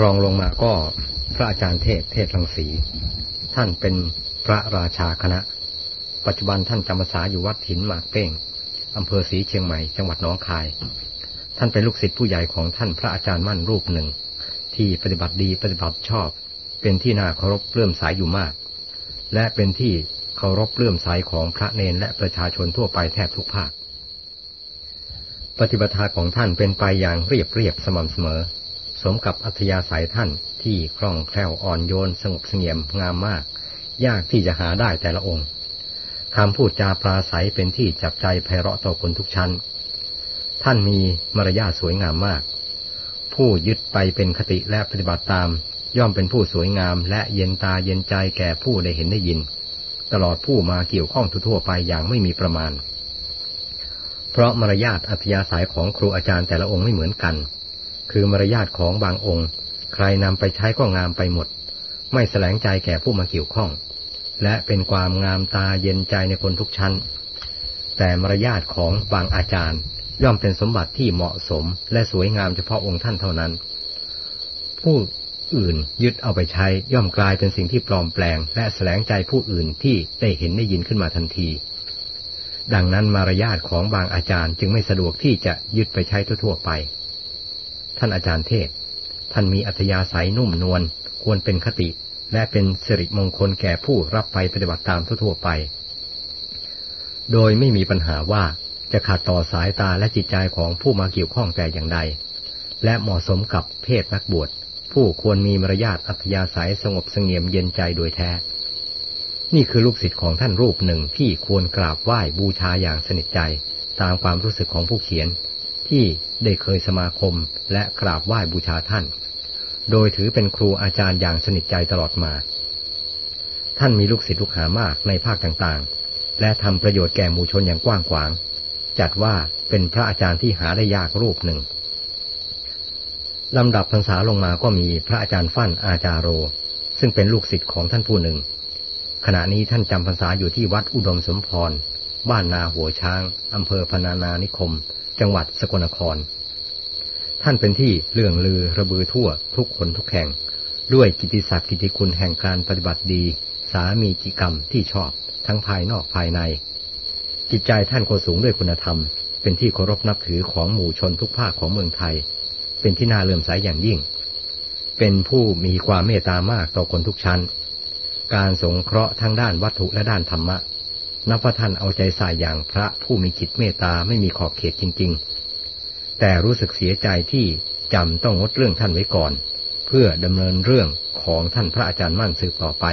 รองลงมาก็พระอาจารย์เทศเทศรังสี ท่านเป็นพระราชาคณะ ปัจจุบันท่านจำพรรษาอยู่วัดหินหมากเป้งอำเภอศรีเชียงใหม่จังหวัดน้องคาย ท่านเป็นลูกศิษย์ผู้ใหญ่ของท่านพระอาจารย์มั่นรูปหนึ่ง ที่ปฏิบัติดีปฏิบัติชอบ เป็นที่น่าเคารพเลื่อมสายอยู่มาก และเป็นที่เคารพเลื่อมใสของพระเนนและประชาชนทั่วไปแทบทุกภาค ปฏิบัติของท่านเป็นไปอย่างเรียบเรียบสม่ำเสมอ สมกับอัธยาศัยท่านที่คล่องแคล่วอ่อนโยนสงบเสงี่ยมงามมาก ยากที่จะหาได้แต่ละองค์คำพูดจาปราศัยเป็นที่จับใจไพเราะต่อคนทุกชั้น ท่านมีมารยาทสวยงามมาก ผู้ยึดไปเป็นคติและปฏิบัติตาม ย่อมเป็นผู้สวยงามและเย็นตาเย็นใจแก่ผู้ได้เห็นได้ยิน ตลอดผู้มาเกี่ยวข้องทั่วไปอย่างไม่มีประมาณ เพราะมารยาทอัธยาศัยของครูอาจารย์แต่ละองค์ไม่เหมือนกัน คือมารยาทของบางองค์ ใครนำไปใช้ก็งามไปหมด ไม่แสลงใจแก่ผู้มาเกี่ยวข้อง และเป็นความงามตาเย็นใจในคนทุกชั้น แต่มารยาทของบางอาจารย์ ย่อมเป็นสมบัติที่เหมาะสม และสวยงามเฉพาะองค์ท่านเท่านั้น ผู้อื่นยึดเอาไปใช้ย่อมกลายเป็นสิ่งที่ปลอมแปลง และแสลงใจผู้อื่นที่ได้เห็นได้ยินขึ้นมาทันที ดังนั้นมารยาทของบางอาจารย์จึงไม่สะดวกที่จะยึดไปใช้ทั่วๆไป ท่านอาจารย์เทศ ท่านมีอัธยาศัยนุ่มนวลควรเป็นคติ และเป็นสิริมงคลแก่ผู้รับไปปฏิบัติตามทั่วไป โดยไม่มีปัญหาว่าจะขาดต่อสายตาและจิตใจของผู้มาเกี่ยวข้องแต่อย่างใด และเหมาะสมกับเพศนักบวช ผู้ควรมีมารยาทอัธยาศัยสงบเสงี่ยมเย็นใจโดยแท้ นี่คือลูกศิษย์ของท่านรูปหนึ่งที่ควรกราบไหว้บูชาอย่างสนิทใจ ตามความรู้สึกของผู้เขียน ที่ได้เคยสมาคมและกราบไหว้บูชาท่าน โดยถือเป็นครูอาจารย์อย่างสนิทใจตลอดมา ท่านมีลูกศิษย์ลูกหามากในภาคต่างๆ และทำประโยชน์แก่หมู่ชนอย่างกว้างขวาง จัดว่าเป็นพระอาจารย์ที่หาได้ยากรูปหนึ่งลำดับพรรษาลงมาก็มีพระอาจารย์ฟั่นอาจารโร ซึ่งเป็นลูกศิษย์ของท่านผู้หนึ่ง ขณะนี้ท่านจำพรรษาอยู่ที่วัดอุดมสมพร บ้านนาหัวช้างอำเภอพนานานิคม จังหวัดสกลนคร ท่านเป็นที่เลื่องลือระบือทั่วทุกคนทุกแห่ง ด้วยกิติศักดิ์กิติคุณแห่งการปฏิบัติดี สามีจิกรรมที่ชอบทั้งภายนอกภายใน จิตใจท่านก็สูงด้วยคุณธรรม เป็นที่เคารพนับถือของหมู่ชนทุกภาคของเมืองไทย เป็นที่น่าเลื่อมใสอย่างยิ่ง เป็นผู้มีความเมตตามากต่อคนทุกชั้น การสงเคราะห์ทั้งด้านวัตถุและด้านธรรมะ นับว่าท่านเอาใจใส่อย่างพระผู้มีจิตเมตตาไม่มีขอบเขตจริง ๆ แต่รู้สึกเสียใจที่จำต้องงดเรื่องท่านไว้ก่อน เพื่อดำเนินเรื่องของท่านพระอาจารย์มั่นสืบต่อไป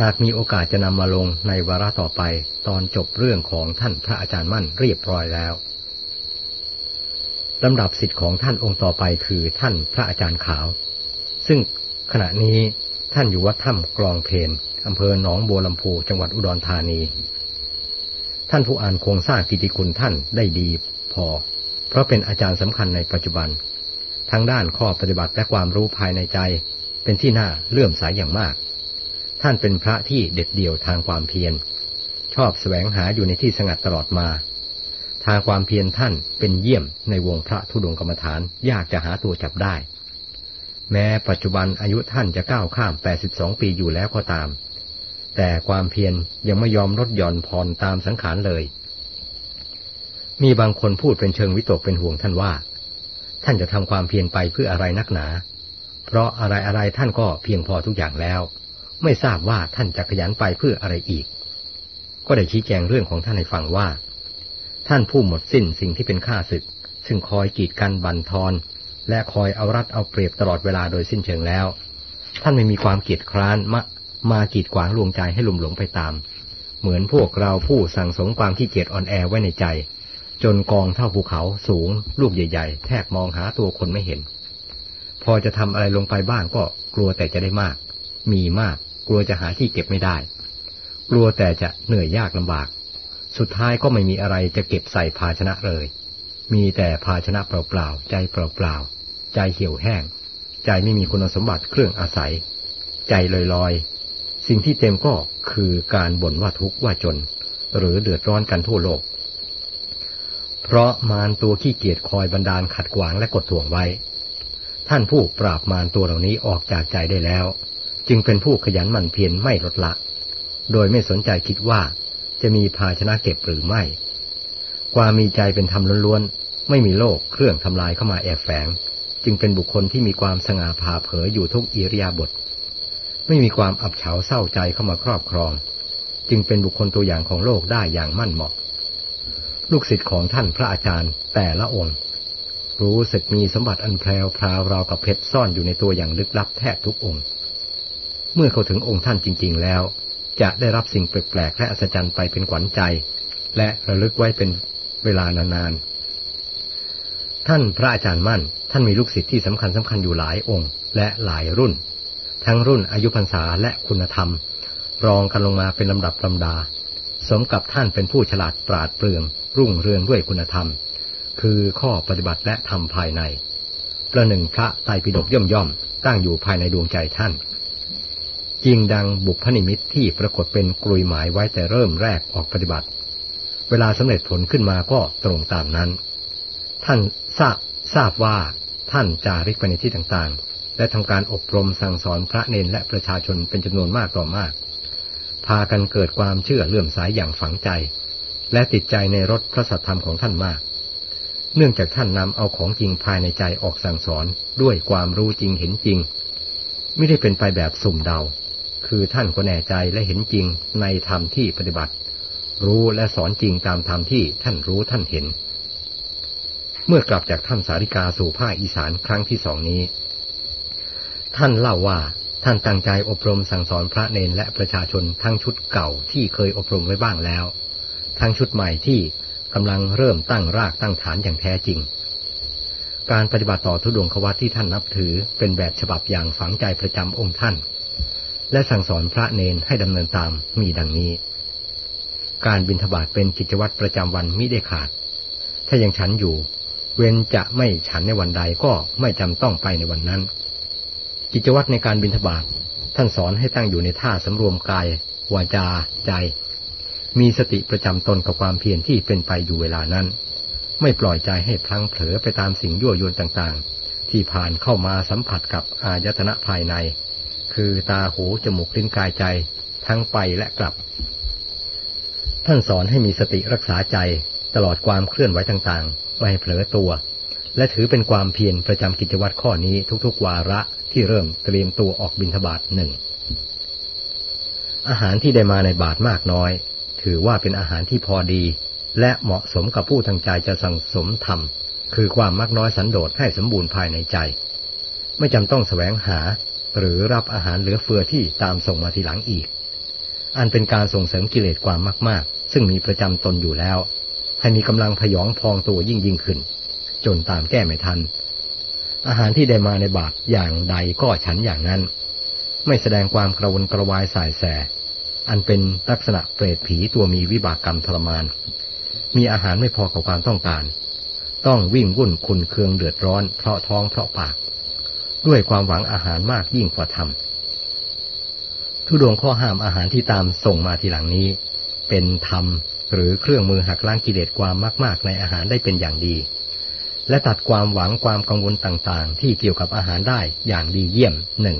หากมีโอกาสจะนำมาลงในวาระต่อไปตอนจบเรื่องของท่านพระอาจารย์มั่นเรียบร้อยแล้วลำดับสิทธิ์ของท่านองค์ต่อไปคือท่านพระอาจารย์ขาว ซึ่งขณะนี้ ท่านอยู่วัดถ้ำกลองเพนอำเภอหนองบัวลำพูจังหวัดอุดรธานี ท่านผู้อ่านโครงสร้างกิติคุณท่านได้ดีพอ เพราะเป็นอาจารย์สำคัญในปัจจุบัน ทั้งด้านข้อปฏิบัติและความรู้ภายในใจ เป็นที่น่าเลื่อมใสยอย่างมาก ท่านเป็นพระที่เด็ดเดี่ยวทางความเพียร ชอบแสวงหาอยู่ในที่สงัดตลอดมา ทางความเพียรท่านเป็นเยี่ยมในวงพระธุดงกรรมฐานยากจะหาตัวจับได้ แม้ปัจจุบันอายุท่านจะก้าวข้าม 82 ปีอยู่แล้วก็ตาม แต่ความเพียรยังไม่ยอมลดหย่อนผ่อนตามสังขารเลย มีบางคนพูดเป็นเชิงวิตกเป็นห่วงท่านว่า ท่านจะทำความเพียรไปเพื่ออะไรนักหนา เพราะอะไรอะไรท่านก็เพียงพอทุกอย่างแล้ว ไม่ทราบว่าท่านจะขยันไปเพื่ออะไรอีก ก็ได้ชี้แจงเรื่องของท่านให้ฟังว่า ท่านผู้หมดสิ้นสิ่งที่เป็นข้าศึก ซึ่งคอยกีดกันบันทอน และคอยเอารัดเอาเปรียบตลอดเวลาโดยสิ้นเชิงแล้ว ท่านไม่มีความเกียดคร้านมามากีดขวางลวงใจให้ลุ่มหลงไปตาม เหมือนพวกเราผู้สั่งสมความขี้เกียจอ่อนแอไว้ในใจ จนกองเท่าภูเขาสูง ลูกใหญ่ ๆ แทบมองหาตัวคนไม่เห็น พอจะทำอะไรลงไปบ้างก็กลัวแต่จะได้มาก มีมากกลัวจะหาที่เก็บไม่ได้ กลัวแต่จะเหนื่อยยากลำบาก สุดท้ายก็ไม่มีอะไรจะเก็บใส่ภาชนะเลย มีแต่ภาชนะเปล่าๆใจเปล่าๆ ใจเหี่ยวแห้ง ใจไม่มีคุณสมบัติเครื่องอาศัย ใจลอยๆสิ่งที่เต็มก็คือการบ่นว่าทุกข์ว่าจน หรือเดือดร้อนกันทั่วโลก เพราะมารตัวขี้เกียจคอยบันดาลขัดขวางและกดท่วงไว้ ท่านผู้ปราบมารตัวเหล่านี้ออกจากใจได้แล้ว จึงเป็นผู้ขยันหมั่นเพียรไม่ลดละ โดยไม่สนใจคิดว่าจะมีภาชนะเก็บหรือไม่ ความมีใจเป็นธรรมล้วนๆ ไม่มีโลกเครื่องทำลายเข้ามาแอบแฝง จึงเป็นบุคคลที่มีความสง่าผ่าเผยอยู่ทุกอิริยาบถไม่มีความอับเฉาเศร้าใจเข้ามาครอบครอง จึงเป็นบุคคลตัวอย่างของโลกได้อย่างมั่นเหมาะ ลูกศิษย์ของท่านพระอาจารย์แต่ละองค์ รู้สึกมีสมบัติอันแพรวพราวราวกับเพชรซ่อนอยู่ในตัวอย่างลึกลับแทบทุกองค์ เมื่อเขาถึงองค์ท่านจริง ๆ แล้ว จะได้รับสิ่งแปลกๆและอัศจรรย์ไปเป็นขวัญใจ และระลึกไว้เป็นเวลานานๆ ท่านพระอาจารย์มั่น ท่านมีลูกศิษย์ที่สำคัญสำคัญอยู่หลายองค์ และหลายรุ่น ทั้งรุ่นอายุพรรษาและคุณธรรม รองกันลงมาเป็นลำดับลำดา สมกับท่านเป็นผู้ฉลาดปราดเปรื่อง รุ่งเรืองด้วยคุณธรรม คือข้อปฏิบัติและธรรมภายใน ประหนึ่งพระไตรปิฎกย่อมย่อมตั้งอยู่ภายในดวงใจท่านจริงดังบุพนิมิตที่ปรากฏเป็นกลุยหมายไว้แต่เริ่มแรกออกปฏิบัติ เวลาสำเร็จผลขึ้นมาก็ตรงตามนั้น ท่านทราบทราบว่าท่านจาริกไปในที่ต่างๆ และทำการอบรมสั่งสอนพระเนนและประชาชนเป็นจำนวนมากต่อมาก พากันเกิดความเชื่อเลื่อมสายอย่างฝังใจ และติดใจในรถพระสัทธรรมของท่านมาก เนื่องจากท่านนำเอาของจริงภายในใจออกสั่งสอนด้วยความรู้จริงเห็นจริง ไม่ได้เป็นไปแบบสุ่มเดา คือท่านก็แน่ใจและเห็นจริงในธรรมที่ปฏิบัติ รู้และสอนจริงตามธรรมที่ท่านรู้ท่านเห็น เมื่อกลับจากถ้ำสาริกาสู่ภาคอีสานครั้งที่สองนี้ ท่านเล่าว่าท่านตั้งใจอบรมสั่งสอนพระเนนและประชาชนทั้งชุดเก่าที่เคยอบรมไว้บ้างแล้ว ทั้งชุดใหม่ที่กำลังเริ่มตั้งรากตั้งฐานอย่างแท้จริง การปฏิบัติต่อทุดงควัตที่ท่านนับถือเป็นแบบฉบับอย่างฝังใจประจำองค์ท่าน และสั่งสอนพระเนนให้ดำเนินตามมีดังนี้ การบิณฑบาตเป็นกิจวัตรประจำวันมิได้ขาด ถ้ายังฉันอยู่ เว้นจะไม่ฉันในวันใดก็ไม่จำต้องไปในวันนั้น กิจวัตรในการบิณฑบาตท่านสอนให้ตั้งอยู่ในท่าสำรวมกาย วาจา ใจ มีสติประจำตนกับความเพียรที่เป็นไปอยู่เวลานั้น ไม่ปล่อยใจให้พลั้งเผลอไปตามสิ่งยั่วยวนต่างๆ ที่ผ่านเข้ามาสัมผัสกับอายตนะภายใน คือตาหูจมูกลิ้นกายใจทั้งไปและกลับ ท่านสอนให้มีสติรักษาใจ ตลอดความเคลื่อนไหวต่างๆ ไม่ให้เผลอตัว และถือเป็นความเพียรประจำกิจวัตรข้อนี้ทุกๆ วาระที่เริ่มเตรียมตัวออกบินทบาทหนึ่งอาหารที่ได้มาในบาทมากน้อย ถือว่าเป็นอาหารที่พอดี และเหมาะสมกับผู้ทางใจจะสั่งสมธรรม คือความมากน้อยสันโดษให้สมบูรณ์ภายในใจ ไม่จำต้องแสวงหาหรือรับอาหารเหลือเฟือที่ตามส่งมาทีหลังอีก อันเป็นการส่งเสริมกิเลสความมาก ๆ ซึ่งมีประจำตนอยู่แล้ว ให้มีกำลังพยองพองตัวยิ่งยิ่งขึ้น จนตามแก้ไม่ทัน อาหารที่ได้มาในบาตรอย่างใดก็ฉันอย่างนั้น ไม่แสดงความกระวนกระวายสายแส อันเป็นลักษณะเปรตผีตัวมีวิบากกรรมทรมาน มีอาหารไม่พอกับความต้องการ ต้องวิ่งวุ่นคุณเคืองเดือดร้อนเพราะท้องเพราะปาก ด้วยความหวังอาหารมากยิ่งกว่าธรรมทุดวงข้อห้ามอาหารที่ตามส่งมาทีหลังนี้ เป็นธรรม หรือเครื่องมือหักล้างกิเลสความมาก ๆ ในอาหารได้เป็นอย่างดี และตัดความหวังความกังวลต่างๆ ที่เกี่ยวกับอาหารได้อย่างดีเยี่ยมหนึ่ง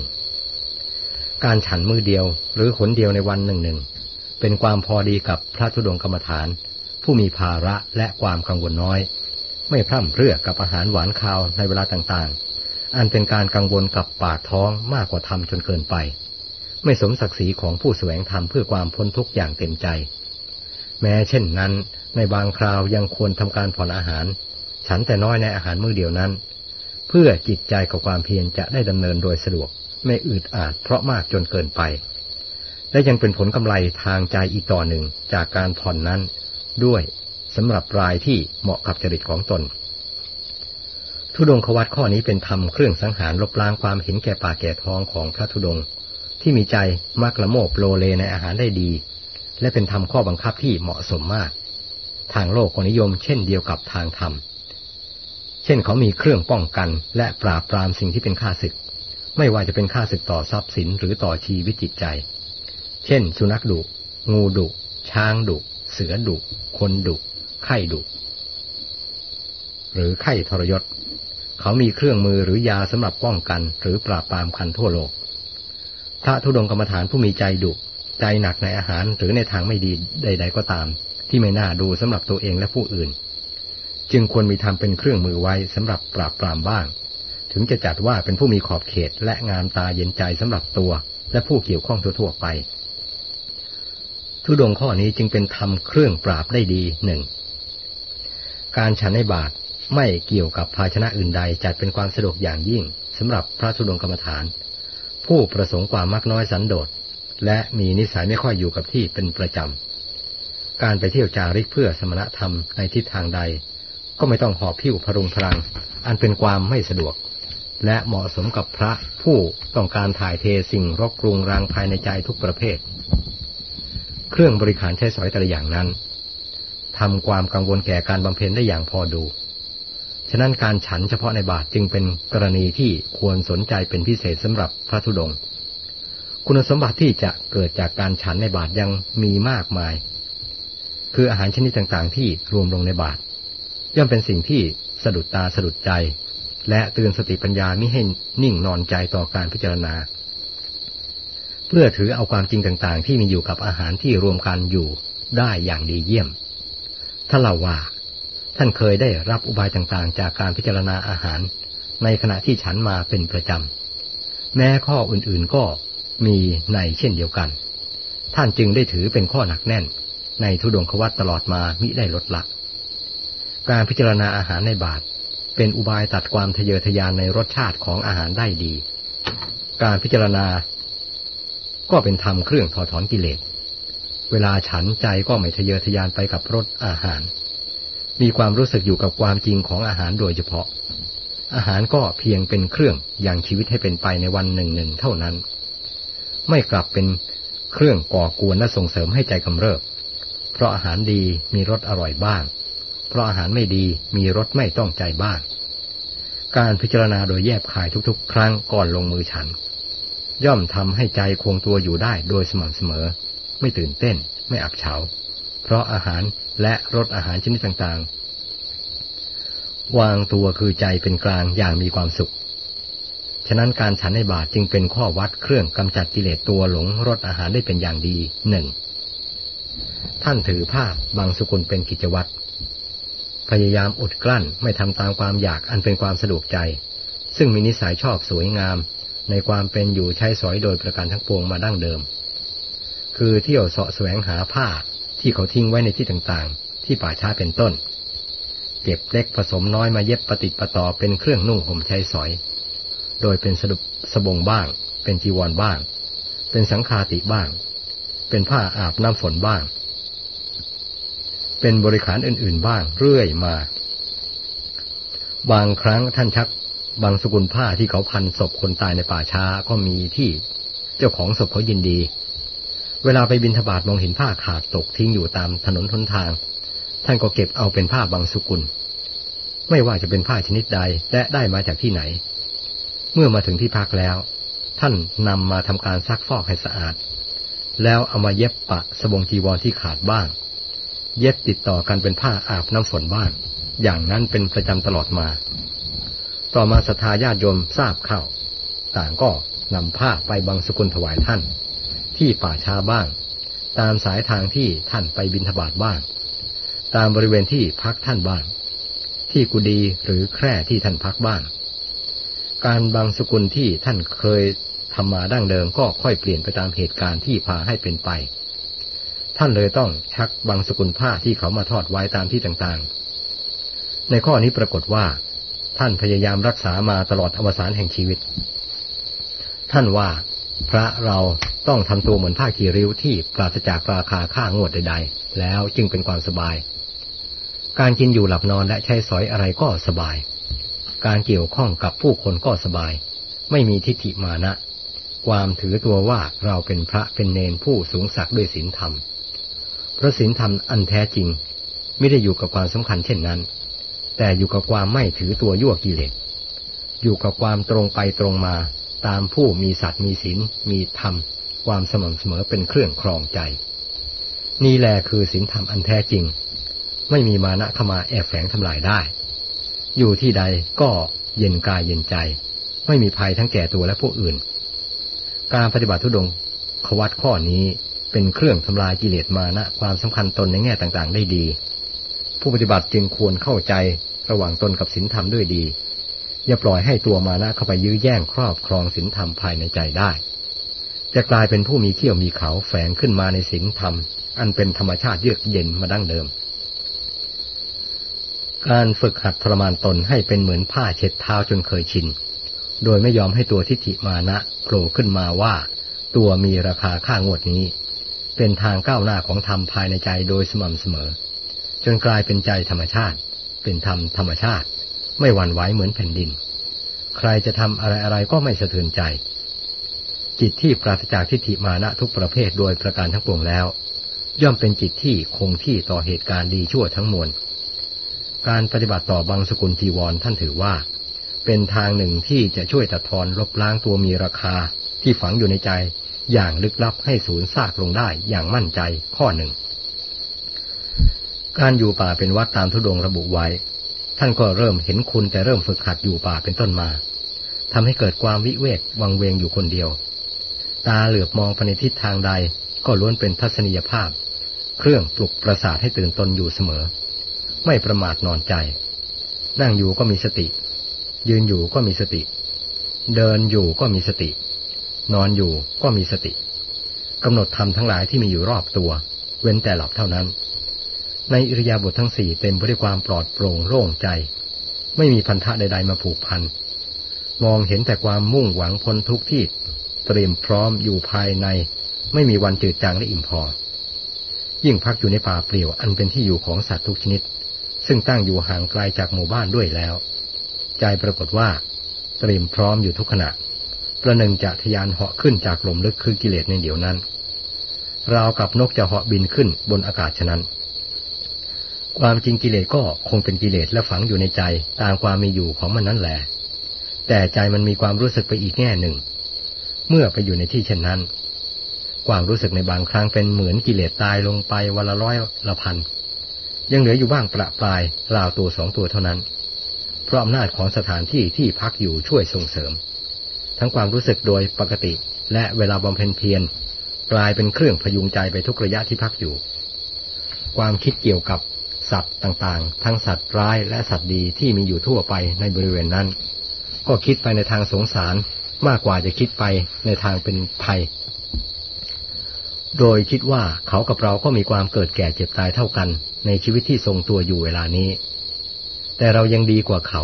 การฉันมือเดียวหรือขนเดียวในวันหนึ่งหนึ่งเป็นความพอดีกับพระธุดงกรรมฐาน ผู้มีภาระและความกังวลน้อย ไม่พร่ำเรื่อกับอาหารหวานคาวในเวลาต่างๆ อันเป็นการกังวลกับปากท้องมากกว่าทำจนเกินไป ไม่สมศักดิ์ศรีของผู้แสวงธรรมเพื่อความพ้นทุกข์อย่างเต็มใจ แม้เช่นนั้น ในบางคราวยังควรทำการผ่อนอาหาร ฉันแต่น้อยในอาหารมื้อเดียวนั้น เพื่อจิตใจกับความเพียรจะได้ดำเนินโดยสะดวก ไม่อืดอาดเพราะมากจนเกินไป และยังเป็นผลกำไรทางใจอีกต่อหนึ่งจากการผ่อนนั้น ด้วยสำหรับรายที่เหมาะกับจริตของตน ทุดงควัตข้อนี้เป็นธรรมเครื่องสังหารลบล้างความเห็นแก่ปากแก่ท้องของพระธุดง ที่มีใจมักละโมบโลเลในอาหารได้ดี และเป็นธรรมข้อบังคับที่เหมาะสมมาก ทางโลกก็นิยมเช่นเดียวกับทางธรรม เช่นเขามีเครื่องป้องกันและปราบปรามสิ่งที่เป็นข้าศึก ไม่ว่าจะเป็นข้าศึกต่อทรัพย์สินหรือต่อชีวิตจิตใจ เช่น สุนัขดุ งูดุ ช้างดุ เสือดุ คนดุไข้ดุ หรือไข้ทรยศ เขามีเครื่องมือหรือยาสำหรับป้องกัน หรือปราบปรามคันทั่วโลก พระธุดงกรรมฐานผู้มีใจดุ ใจหนักในอาหารหรือในทางไม่ดีใด ๆ ก็ตาม ที่ไม่น่าดูสำหรับตัวเองและผู้อื่น จึงควรมีทำเป็นเครื่องมือไว้สำหรับปราบปรามบ้าง ถึงจะจัดว่าเป็นผู้มีขอบเขตและงามตาเย็นใจสำหรับตัว และผู้เกี่ยวข้องทั่วๆไป ทุดงข้อนี้จึงเป็นทำเครื่องปราบได้ดีหนึ่งการฉันในบาตรไม่เกี่ยวกับภาชนะอื่นใดจัดเป็นความสะดวกอย่างยิ่งสำหรับพระธุดงกรรมฐาน ผู้ประสงค์ความมากน้อยสันโดษ และมีนิสัยไม่ค่อยอยู่กับที่เป็นประจำ การไปเที่ยวจาริกเพื่อสมณธรรมในทิศทางใด ก็ไม่ต้องหอบพิ้วพรุงพลัง อันเป็นความไม่สะดวก และเหมาะสมกับพระผู้ต้องการถ่ายเทสิ่งรกรุงรังภายในใจทุกประเภท เครื่องบริการใช้สอยแต่ละอย่างนั้นทำความกังวลแก่การบำเพ็ญได้อย่างพอดู ฉะนั้นการฉันเฉพาะในบาทจึงเป็นกรณีที่ควรสนใจเป็นพิเศษสำหรับพระธุดงค์ คุณสมบัติที่จะเกิดจากการฉันในบาทยังมีมากมาย คืออาหารชนิดต่างๆ ที่รวมลงในบาทย่อมเป็นสิ่งที่สะดุดตาสะดุดใจ และเตือนสติปัญญามิให้นิ่งนอนใจต่อการพิจารณา เพื่อถือเอาความจริงต่างๆ ที่มีอยู่กับอาหารที่รวมกันอยู่ได้อย่างดีเยี่ยมท่าเลาว่า ท่านเคยได้รับอุบายต่างๆ จากการพิจารณาอาหาร ในขณะที่ฉันมาเป็นประจำ แม้ข้ออื่นๆก็ มีในเช่นเดียวกัน ท่านจึงได้ถือเป็นข้อหนักแน่น ในทุดงควัตตลอดมามิได้ลดละ การพิจารณาอาหารในบาท เป็นอุบายตัดความทะเยอทะยานในรสชาติของอาหารได้ดี การพิจารณา ก็เป็นธรรมเครื่องถอดถอนกิเลส เวลาฉันใจก็ไม่ทะเยอทะยานไปกับรสอาหาร มีความรู้สึกอยู่กับความจริงของอาหารโดยเฉพาะอาหารก็เพียงเป็นเครื่องอย่างชีวิตให้เป็นไปในวันหนึ่งหนึ่งเท่านั้น ไม่กลับเป็นเครื่องก่อกวนและส่งเสริมให้ใจกำเริบ เพราะอาหารดีมีรสอร่อยบ้าง เพราะอาหารไม่ดีมีรสไม่ต้องใจบ้าง การพิจารณาโดยแยบคายทุกๆ ครั้งก่อนลงมือฉัน ย่อมทำให้ใจคงตัวอยู่ได้โดยสม่ำเสมอ ไม่ตื่นเต้น ไม่อักเฉา เพราะอาหารและรสอาหารชนิดต่างๆ วางตัวคือใจเป็นกลางอย่างมีความสุข ฉะนั้นการฉันในบาตรจึงเป็นข้อวัดเครื่องกำจัดกิเลสตัวหลงรสอาหารได้เป็นอย่างดีหนึ่งท่านถือผ้าบางสุกุลเป็นกิจวัตรพยายามอดกลั้นไม่ทำตามความอยากอันเป็นความสะดวกใจ ซึ่งมีนิสัยชอบสวยงาม ในความเป็นอยู่ใช้สอยโดยประการทั้งปวงมาดั้งเดิม คือเที่ยวเสาะแสวงหาผ้าที่เขาทิ้งไว้ในที่ต่างๆ ที่ป่าช้าเป็นต้น เก็บเล็กผสมน้อยมาเย็บปฏิปต่อเป็นเครื่องนุ่งห่มใช้สอย โดยเป็นสุสบงบ้าง เป็นจีวรบ้าง เป็นสังฆาติบ้าง เป็นผ้าอาบน้ำฝนบ้าง เป็นบริขารอื่น ๆ บ้างเรื่อยมา บางครั้งท่านชักบางสกุลผ้าที่เขาพันศพคนตายในป่าช้าก็มีที่เจ้าของศพเขายินดี เวลาไปบินทบาทมองเห็นผ้าขาดตกทิ้งอยู่ตามถนนทนทาง ท่านก็เก็บเอาเป็นผ้าบางสกุล ไม่ว่าจะเป็นผ้าชนิดใดและได้มาจากที่ไหน เมื่อมาถึงที่พักแล้ว ท่านนำมาทำการซักฟอกให้สะอาด แล้วเอามาเย็บปะสบงจีวรที่ขาดบ้าง เย็บติดต่อกันเป็นผ้าอาบน้ำฝนบ้าง อย่างนั้นเป็นประจำตลอดมา ต่อมาศรัทธาญาติโยมทราบเข้าต่างก็นำผ้าไปบังสกุลถวายท่าน ที่ป่าช้าบ้าง ตามสายทางที่ท่านไปบินทบาทบ้าง ตามบริเวณที่พักท่านบ้าง ที่กุดีหรือแคร่ที่ท่านพักบ้าง การบางสกุลที่ท่านเคยทำมาดั้งเดิมก็ค่อยเปลี่ยนไปตามเหตุการณ์ที่พาให้เป็นไป ท่านเลยต้องชักบางสกุลผ้าที่เขามาทอดไว้ตามที่ต่างๆ ในข้อนี้ปรากฏว่า ท่านพยายามรักษามาตลอดอวสานแห่งชีวิต ท่านว่าพระเราต้องทำตัวเหมือนผ้ากีริ้วที่ปราศจากราคาค่างวดใด ๆ แล้วจึงเป็นความสบาย การกินอยู่หลับนอนและใช้สอยอะไรก็สบาย การเกี่ยวข้องกับผู้คนก็สบาย ไม่มีทิฏฐิมานะ ความถือตัวว่าเราเป็นพระเป็นเนนผู้สูงศักดิ์ด้วยศีลธรรม พระศีลธรรมอันแท้จริง ไม่ได้อยู่กับความสำคัญเช่นนั้น แต่อยู่กับความไม่ถือตัวยั่วกิเลส อยู่กับความตรงไปตรงมาตามผู้มีสัตว์มีศีลมีธรรม ความสม่ำเสมอเป็นเครื่องครองใจ นี่แหละคือศีลธรรมอันแท้จริง ไม่มีมานะเข้ามาแอบแฝงทำลายได้ อยู่ที่ใดก็เย็นกายเย็นใจ ไม่มีภัยทั้งแก่ตัวและผู้อื่น การปฏิบัติทุดงขวัตข้อนี้เป็นเครื่องทำลายกิเลสมานะความสำคัญตนในแง่ต่างๆ ได้ดี ผู้ปฏิบัติจึงควรเข้าใจระหว่างตนกับศีลธรรมด้วยดี อย่าปล่อยให้ตัวมานะเข้าไปยื้อแย่งครอบครองศีลธรรมภายในใจได้ จะกลายเป็นผู้มีเขี้ยวมีเขาแฝงขึ้นมาในศีลธรรม อันเป็นธรรมชาติเยือกเย็นมาดั้งเดิม การฝึกหัดทรมานตนให้เป็นเหมือนผ้าเช็ดเท้าจนเคยชิน โดยไม่ยอมให้ตัวทิฏฐิมานะโผล่ขึ้นมาว่า ตัวมีราคาค่างวดนี้ เป็นทางก้าวหน้าของธรรมภายในใจโดยสม่ำเสมอ จนกลายเป็นใจธรรมชาติ เป็นธรรมธรรมชาติ ไม่หวั่นไหวเหมือนแผ่นดิน ใครจะทำอะไรอะไรก็ไม่สะเทือนใจ จิตที่ปราศจากทิฏฐิมานะทุกประเภทโดยประการทั้งปวงแล้ว ย่อมเป็นจิตที่คงที่ต่อเหตุการณ์ดีชั่วทั้งมวล การปฏิบัติต่อบางสกุลจีวรท่านถือว่า เป็นทางหนึ่งที่จะช่วยตัดทอนลบล้างตัวมีราคาที่ฝังอยู่ในใจอย่างลึกลับให้สูญซากลงได้อย่างมั่นใจข้อหนึ่ง การอยู่ป่าเป็นวัดตามทุดงระบุไว้ ท่านก็เริ่มเห็นคุณแต่เริ่มฝึกหัดอยู่ป่าเป็นต้นมาทำให้เกิดความวิเวกวังเวงอยู่คนเดียว ตาเหลือบมองไปในทิศทางใดก็ล้วนเป็นทัศนียภาพ เครื่องปลุกประสาทให้ตื่นตนอยู่เสมอ ไม่ประมาทนอนใจ นั่งอยู่ก็มีสติ ยืนอยู่ก็มีสติ เดินอยู่ก็มีสติ นอนอยู่ก็มีสติกำหนดธรรมทั้งหลายที่มีอยู่รอบตัว เว้นแต่หลับเท่านั้น ในอิริยาบถททั้งสี่เต็มไปด้วยความปลอดโปร่งโล่งใจ ไม่มีพันธะใด ๆ มาผูกพัน มองเห็นแต่ความมุ่งหวังพ้นทุกข์ที่เตรียมพร้อมอยู่ภายใน ไม่มีวันจืดจางและอิ่มพอ ยิ่งพักอยู่ในป่าเปลี่ยวอันเป็นที่อยู่ของสัตว์ทุกชนิด ซึ่งตั้งอยู่ห่างไกลจากหมู่บ้านด้วยแล้ว ใจปรากฏว่า เตรียมพร้อมอยู่ทุกขณะ ประหนึ่งจะทยานเหาะขึ้นจากลมลึกคือกิเลสในเดี๋ยวนั้น ราวกับนกจะเหาะบินขึ้นบนอากาศฉะนั้น ความจริงกิเลสก็คงเป็นกิเลสและฝังอยู่ในใจตามความมีอยู่ของมันนั่นแหละแต่ใจมันมีความรู้สึกไปอีกแง่หนึ่ง เมื่อไปอยู่ในที่เช่นนั้น ความรู้สึกในบางครั้งเป็นเหมือนกิเลสตายลงไปวันละร้อยละพัน ยังเหลืออยู่บ้างประปลายราวตัวสองตัวเท่านั้น เพราะอำนาจของสถานที่ที่พักอยู่ช่วยส่งเสริม ทั้งความรู้สึกโดยปกติ และเวลาบำเพ็ญเพียรกลายเป็นเครื่องพยุงใจไปทุกระยะที่พักอยู่ ความคิดเกี่ยวกับสัตว์ต่างๆ ทั้งสัตว์ร้ายและสัตว์ดีที่มีอยู่ทั่วไปในบริเวณนั้น ก็คิดไปในทางสงสารมากกว่าจะคิดไปในทางเป็นภัย โดยคิดว่าเขากับเราก็มีความเกิดแก่เจ็บตายเท่ากัน ในชีวิตที่ทรงตัวอยู่เวลานี้ แต่เรายังดีกว่าเขา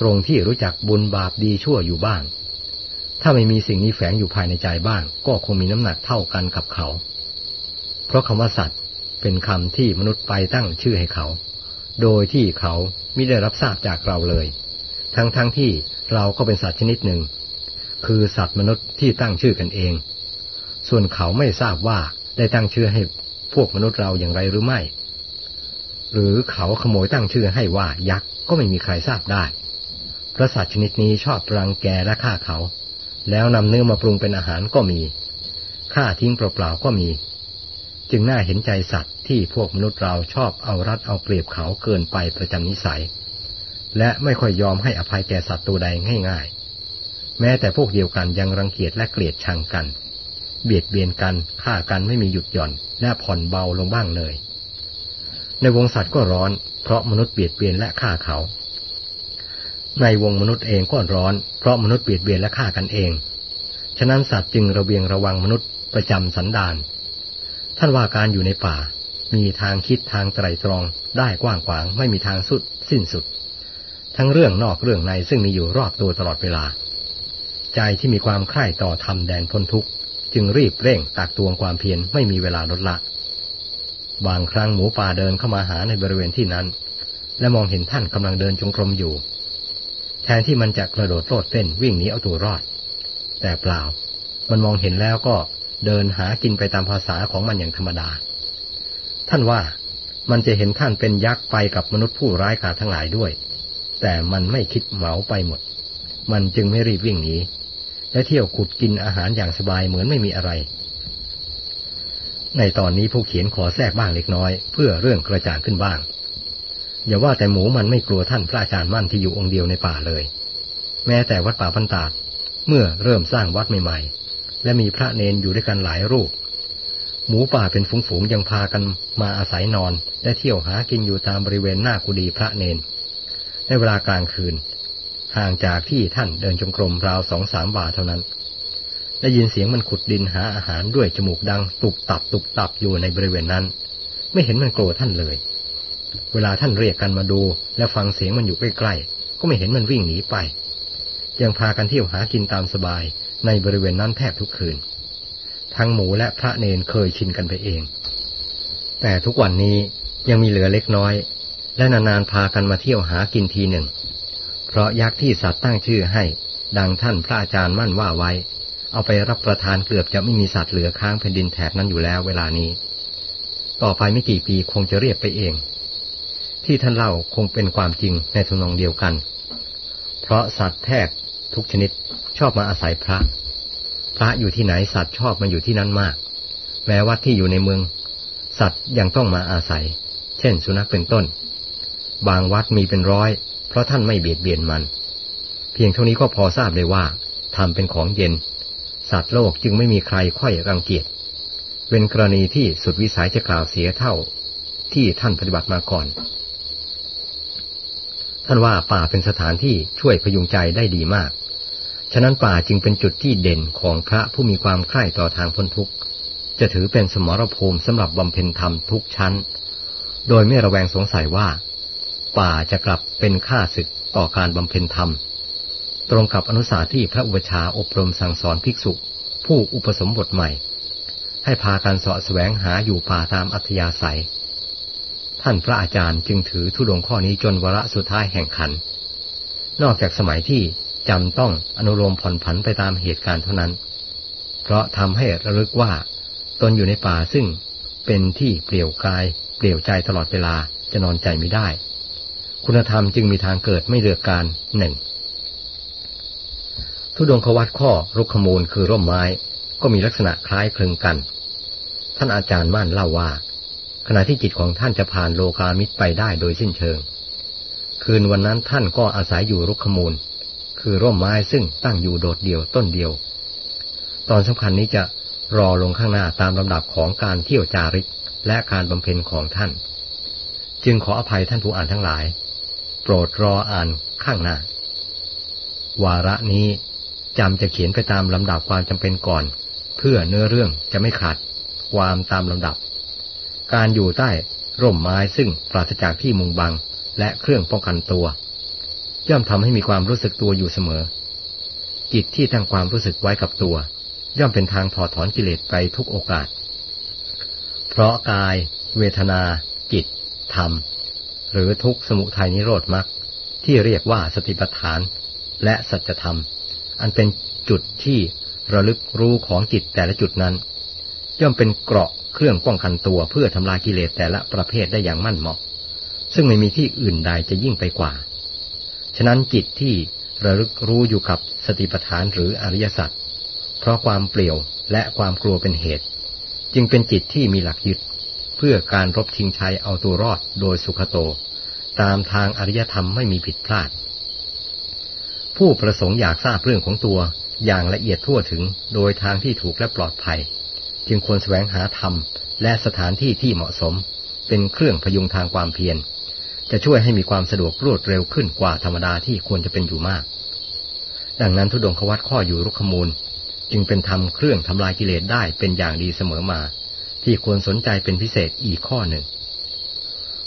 ตรงที่รู้จักบุญบาปดีชั่วอยู่บ้าง ถ้าไม่มีสิ่งนี้แฝงอยู่ภายในใจบ้าง ก็คงมีน้ำหนักเท่ากันกับเขา เพราะคำว่าสัตว์เป็นคำที่มนุษย์ไปตั้งชื่อให้เขา โดยที่เขาไม่ได้รับทราบจากเราเลย ทั้งๆทที่เราก็เป็นสัตว์ชนิดหนึ่ง คือสัตว์มนุษย์ที่ตั้งชื่อกันเอง ส่วนเขาไม่ทราบว่าได้ตั้งชื่อให้พวกมนุษย์เราอย่างไรหรือไม่ หรือเขาขโมยตั้งชื่อให้ว่ายักษ์ก็ไม่มีใครทราบได้ พระสัตว์ชนิดนี้ชอบรังแกและฆ่าเขา แล้วนำเนื้อมาปรุงเป็นอาหารก็มีฆ่าทิ้งเปล่าๆก็มี จึงน่าเห็นใจสัตว์ที่พวกมนุษย์เราชอบเอารัดเอาเปรียบเขาเกินไปประจำนิสัย และไม่ค่อยยอมให้อภัยแก่สัตว์ตัวใดง่ายๆ แม้แต่พวกเดียวกันยังรังเกียจและเกลียดชังกัน เบียดเบียนกันฆ่ากันไม่มีหยุดหย่อน และผ่อนเบาลงบ้างเลย ในวงสัตว์ก็ร้อน เพราะมนุษย์เบียดเบียนและฆ่าเขา ในวงมนุษย์เองก็ร้อน เพราะมนุษย์เบียดเบียนและฆ่ากันเอง ฉะนั้นสัตว์จึงระเบียงระวังมนุษย์ประจำสันดาน ท่านว่าการอยู่ในป่า มีทางคิดทางไตรตรองได้กว้างขวางไม่มีทางสุด สิ้นสุด ทั้งเรื่องนอกเรื่องในซึ่งมีอยู่รอบตัวตลอดเวลา ใจที่มีความใคร่ต่อธรรมแดนพ้นทุกข์ จึงรีบเร่งตักตวงความเพียรไม่มีเวลาลดละ บางครั้งหมูป่าเดินเข้ามาหาในบริเวณที่นั้น และมองเห็นท่านกำลังเดินจงกรมอยู่ แทนที่มันจะกระโดดโลดเต้นวิ่งหนีเอาตัวรอด แต่เปล่า มันมองเห็นแล้วก็เดินหากินไปตามภาษาของมันอย่างธรรมดา ท่านว่ามันจะเห็นท่านเป็นยักษ์ไปกับมนุษย์ผู้ร้ายกาจทั้งหลายด้วย แต่มันไม่คิดเหมาไปหมด มันจึงไม่รีบวิ่งหนี และเที่ยวขุดกินอาหารอย่างสบายเหมือนไม่มีอะไร ในตอนนี้ผู้เขียนขอแทรกบ้างเล็กน้อย เพื่อเรื่องกระจ่างขึ้นบ้าง อย่าว่าแต่หมูมันไม่กลัวท่านพระอาจารย์มั่นที่อยู่องค์เดียวในป่าเลย แม้แต่วัดป่าพันตาดเมื่อเริ่มสร้างวัดใหม่ๆ และมีพระเนนอยู่ด้วยกันหลายรูป หมูป่าเป็นฝูงๆยังพากันมาอาศัยนอน และเที่ยวหากินอยู่ตามบริเวณหน้ากุฏิพระเนนในเวลากลางคืน ห่างจากที่ท่านเดินจงกรมราวสองสามวาเท่านั้น ได้ยินเสียงมันขุดดินหาอาหารด้วยจมูกดัง ตุบตับตุบตับอยู่ในบริเวณนั้น ไม่เห็นมันโกรธท่านเลย เวลาท่านเรียกกันมาดู และฟังเสียงมันอยู่ใกล้ๆก็ไม่เห็นมันวิ่งหนีไป ยังพากันเที่ยวหากินตามสบายในบริเวณนั้นแทบทุกคืน ทั้งหมูและพระเนนเคยชินกันไปเอง แต่ทุกวันนี้ยังมีเหลือเล็กน้อย และนานๆพากันมาเที่ยวหากินทีหนึ่ง ราะยักษ์ที่สัตว์ตั้งชื่อให้ ดังท่านพระอาจารย์มั่นว่าไว้ เอาไปรับประทานเกือบจะไม่มีสัตว์เหลือค้างแผ่นดินแถบนั้นอยู่แล้วเวลานี้ ต่อไปไม่กี่ปีคงจะเรียบไปเอง ที่ท่านเล่าคงเป็นความจริงในทำนองเดียวกัน เพราะสัตว์แทบทุกชนิดชอบมาอาศัยพระ พระอยู่ที่ไหนสัตว์ชอบมาอยู่ที่นั่นมาก แม้วัดที่อยู่ในเมือง สัตว์ยังต้องมาอาศัย เช่นสุนัขเป็นต้น บางวัดมีเป็นร้อย เพราะท่านไม่เบียดเบียนมัน เพียงเท่านี้ก็พอทราบเลยว่าทำเป็นของเย็น สัตว์โลกจึงไม่มีใครค่อยรังเกียจเป็นกรณีที่สุดวิสัยจะกล่าวเสียเท่า ที่ท่านปฏิบัติมาก่อน ท่านว่าป่าเป็นสถานที่ช่วยพยุงใจได้ดีมาก ฉะนั้นป่าจึงเป็นจุดที่เด่นของพระผู้มีความใคร่ต่อทางพ้นทุกข์ จะถือเป็นสมรภูมิสำหรับบำเพ็ญธรรมทุกชั้น โดยไม่ระแวงสงสัยว่า ป่าจะกลับเป็นค่าศึกต่อการบำเพ็ญธรรม ตรงกับอนุสาที่พระอุปชาอบรมสั่งสอนภิกษุ ผู้อุปสมบทใหม่ ให้พากันสาะแสวงหาอยู่ป่าตามอัธยาศัย ท่านพระอาจารย์จึงถือทุดงข้อนี้จนวาระสุดท้ายแห่งขัน นอกจากสมัยที่จำต้องอนุโลมผ่อนผันไปตามเหตุการณ์เท่านั้น เพราะทำให้ระลึกว่า ตนอยู่ในป่าซึ่งเป็นที่เปลี่ยวกาย เปลี่ยวใจตลอดเวลาจะนอนใจไม่ได้ คุณธรรมจึงมีทางเกิดไม่เลือกการหนึ่งทุดงควัตข้อรุกขมูลคือร่มไม้ ก็มีลักษณะคล้ายคลึงกัน ท่านอาจารย์ม่านเล่าว่า ขณะที่จิตของท่านจะผ่านโลกามิตรไปได้โดยสิ้นเชิง คืนวันนั้นท่านก็อาศัยอยู่รุกขมูล คือร่มไม้ซึ่งตั้งอยู่โดดเดี่ยวต้นเดียว ตอนสำคัญนี้จะรอลงข้างหน้าตามลำดับของการเที่ยวจาริกและการบำเพ็ญของท่าน จึงขออภัยท่านผู้อ่านทั้งหลาย โปรดรออ่านข้างหน้า วาระนี้จำจะเขียนไปตามลำดับความจำเป็นก่อน เพื่อเนื้อเรื่องจะไม่ขาดความตามลำดับ การอยู่ใต้ร่มไม้ซึ่งปราศจากที่มุงบังและเครื่องป้องกันตัว ย่อมทำให้มีความรู้สึกตัวอยู่เสมอ จิตที่ตั้งความรู้สึกไว้กับตัว ย่อมเป็นทางถอดถอนกิเลสไปทุกโอกาส เพราะกาย เวทนา จิต ธรรม หรือทุกสมุทัยนิโรธมรรคที่เรียกว่าสติปัฏฐาน และสัจธรรม อันเป็นจุดที่ระลึกรู้ของจิตแต่ละจุดนั้น ย่อมเป็นเกราะเครื่องป้องกันตัวเพื่อทำลายกิเลสแต่ละประเภทได้อย่างมั่นเหมาะ ซึ่งไม่มีที่อื่นใดจะยิ่งไปกว่า ฉะนั้นจิตที่ระลึกรู้อยู่กับสติปัฏฐานหรืออริยสัจเพราะความเปลี่ยวและความกลัวเป็นเหตุ จึงเป็นจิตที่มีหลักยึด เพื่อการรบชิงชัยเอาตัวรอดโดยสุขโต ตามทางอริยธรรมไม่มีผิดพลาด ผู้ประสงค์อยากทราบเรื่องของตัวอย่างละเอียดทั่วถึงโดยทางที่ถูกและปลอดภัย จึงควรแสวงหาธรรมและสถานที่ที่เหมาะสม เป็นเครื่องพยุงทางความเพียรจะช่วยให้มีความสะดวกรวดเร็วขึ้นกว่าธรรมดาที่ควรจะเป็นอยู่มาก ดังนั้นทุดงควัตข้ออยู่รุกขมูล จึงเป็นธรรมเครื่องทำลายกิเลสได้เป็นอย่างดีเสมอมา ที่ควรสนใจเป็นพิเศษอีกข้อหนึ่ง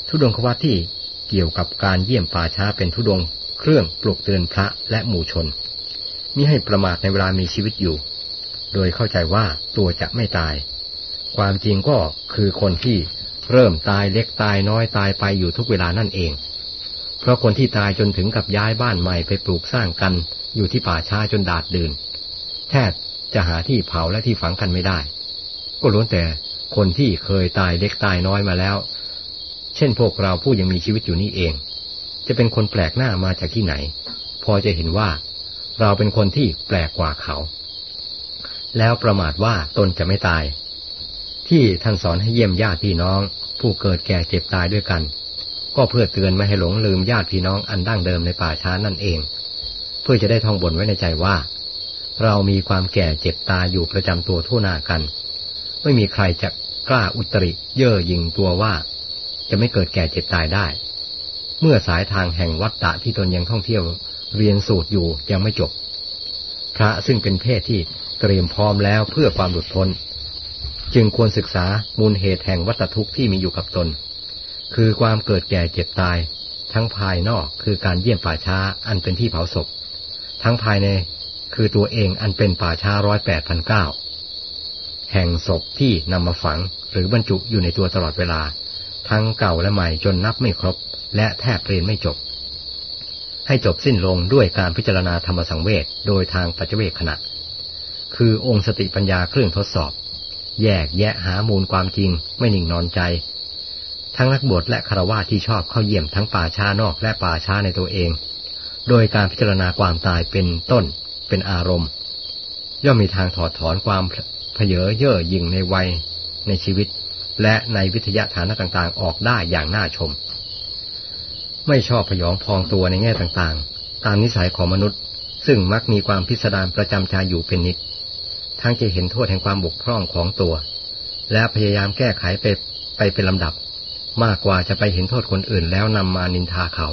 ทุดงควัตที่เกี่ยวกับการเยี่ยมป่าช้าเป็นทุดง เครื่องปลุกเตือนพระและหมู่ชนมิให้ประมาทในเวลามีชีวิตอยู่ โดยเข้าใจว่าตัวจะไม่ตาย ความจริงก็คือคนที่เริ่มตายเล็กตายน้อยตายไปอยู่ทุกเวลานั่นเอง เพราะคนที่ตายจนถึงกับย้ายบ้านใหม่ไปปลูกสร้างกันอยู่ที่ป่าช้าจนดาดดื่น แทบจะหาที่เผาและที่ฝังกันไม่ได้ ก็ล้วนแต่ คนที่เคยตายเล็กตายน้อยมาแล้ว เช่นพวกเราผู้ยังมีชีวิตอยู่นี่เอง จะเป็นคนแปลกหน้ามาจากที่ไหน พอจะเห็นว่า เราเป็นคนที่แปลกกว่าเขา แล้วประมาทว่าตนจะไม่ตาย ที่ท่านสอนให้เยี่ยมญาติพี่น้อง ผู้เกิดแก่เจ็บตายด้วยกัน ก็เพื่อเตือนไม่ให้หลงลืมญาติพี่น้องอันดั้งเดิมในป่าช้านั่นเอง เพพื่อจะได้ท่องบนไว้ในใจว่า เรามีความแก่เจ็บตายอยู่ประจำตัวทั่วหน้ากัน ไม่มีใครจะกล้าอุตริเย่อหยิ่งตัวว่า จะไม่เกิดแก่เจ็บตายได้ เมื่อสายทางแห่งวัฏฏะที่ตนยังท่องเที่ยวเรียนสูตรอยู่ยังไม่จบ พระซึ่งเป็นเพศที่เตรียมพร้อมแล้วเพื่อความหลุดพ้น จึงควรศึกษามูลเหตุแห่งวัฏทุกข์ที่มีอยู่กับตน คือความเกิดแก่เจ็บตาย ทั้งภายนอกคือการเยี่ยมป่าช้าอันเป็นที่เผาศพ ทั้งภายในคือตัวเองอันเป็นป่าช้าร้อยแปดพันเก้า แห่งศพที่นำมาฝังหรือบรรจุอยู่ในตัวตลอดเวลา ทั้งเก่าและใหม่จนนับไม่ครบ และแทบเรียนไม่จบ ให้จบสิ้นลงด้วยการพิจารณาธรรมสังเวชโดยทางปัจเจเวคขณะ คือองค์สติปัญญาเครื่องทดสอบ แยกแยะหามูลความจริงไม่นิ่งนอนใจ ทั้งนักบวชและคารวะที่ชอบเข้าเยี่ยมทั้งป่าช้านอกและป่าช้าในตัวเอง โดยการพิจารณาความตายเป็นต้นเป็นอารมณ์ ย่อมมีทางถอดถอนความ เพเยอเย่อหยิ่งในวัยในชีวิต และในวิทยาฐานะต่างๆ ออกได้อย่างน่าชม ไม่ชอบพยองพองตัวในแง่ต่างๆ ตามนิสัยของมนุษย์ ซึ่งมักมีความพิสดารประจำใจอยู่เป็นนิด ทั้งจะเห็นโทษแห่งความบกพร่องของตัว และพยายามแก้ไขไปไปเป็นลำดับ มากกว่าจะไปเห็นโทษคนอื่นแล้วนำมานินทาเขา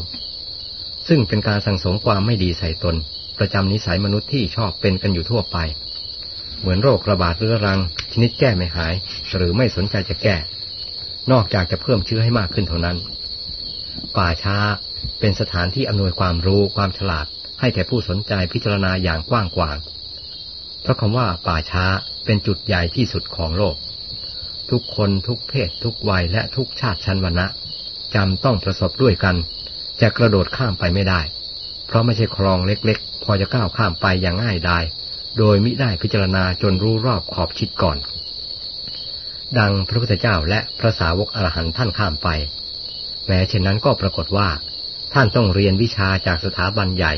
ซึ่งเป็นการสั่งสมความไม่ดีใส่ตน ประจำนิสัยมนุษย์ที่ชอบเป็นกันอยู่ทั่วไป เหมือนโรคระบาดเรื้อรัง ชนิดแก้ไม่หาย หรือไม่สนใจจะแก้ นอกจากจะเพิ่มเชื้อให้มากขึ้นเท่านั้น ป่าช้าเป็นสถานที่อำนวยความรู้ความฉลาด ให้แก่ผู้สนใจพิจารณาอย่างกว้างขวางเพราะคำว่าป่าช้าเป็นจุดใหญ่ที่สุดของโลก ทุกคนทุกเพศ ทุกวัยและทุกชาติชั้นวรรณะจำต้องประสบด้วยกัน จะกระโดดข้ามไปไม่ได้ เพราะไม่ใช่คลองเล็กๆ พอจะก้าวข้ามไปอย่างง่ายดาย โดยมิได้พิจารณาจนรู้รอบขอบชิดก่อน ดังพระพุทธเจ้าและพระสาวกอรหันท่านข้ามไป แม้เช่นนั้นก็ปรากฏว่า ท่านต้องเรียนวิชาจากสถาบันใหญ่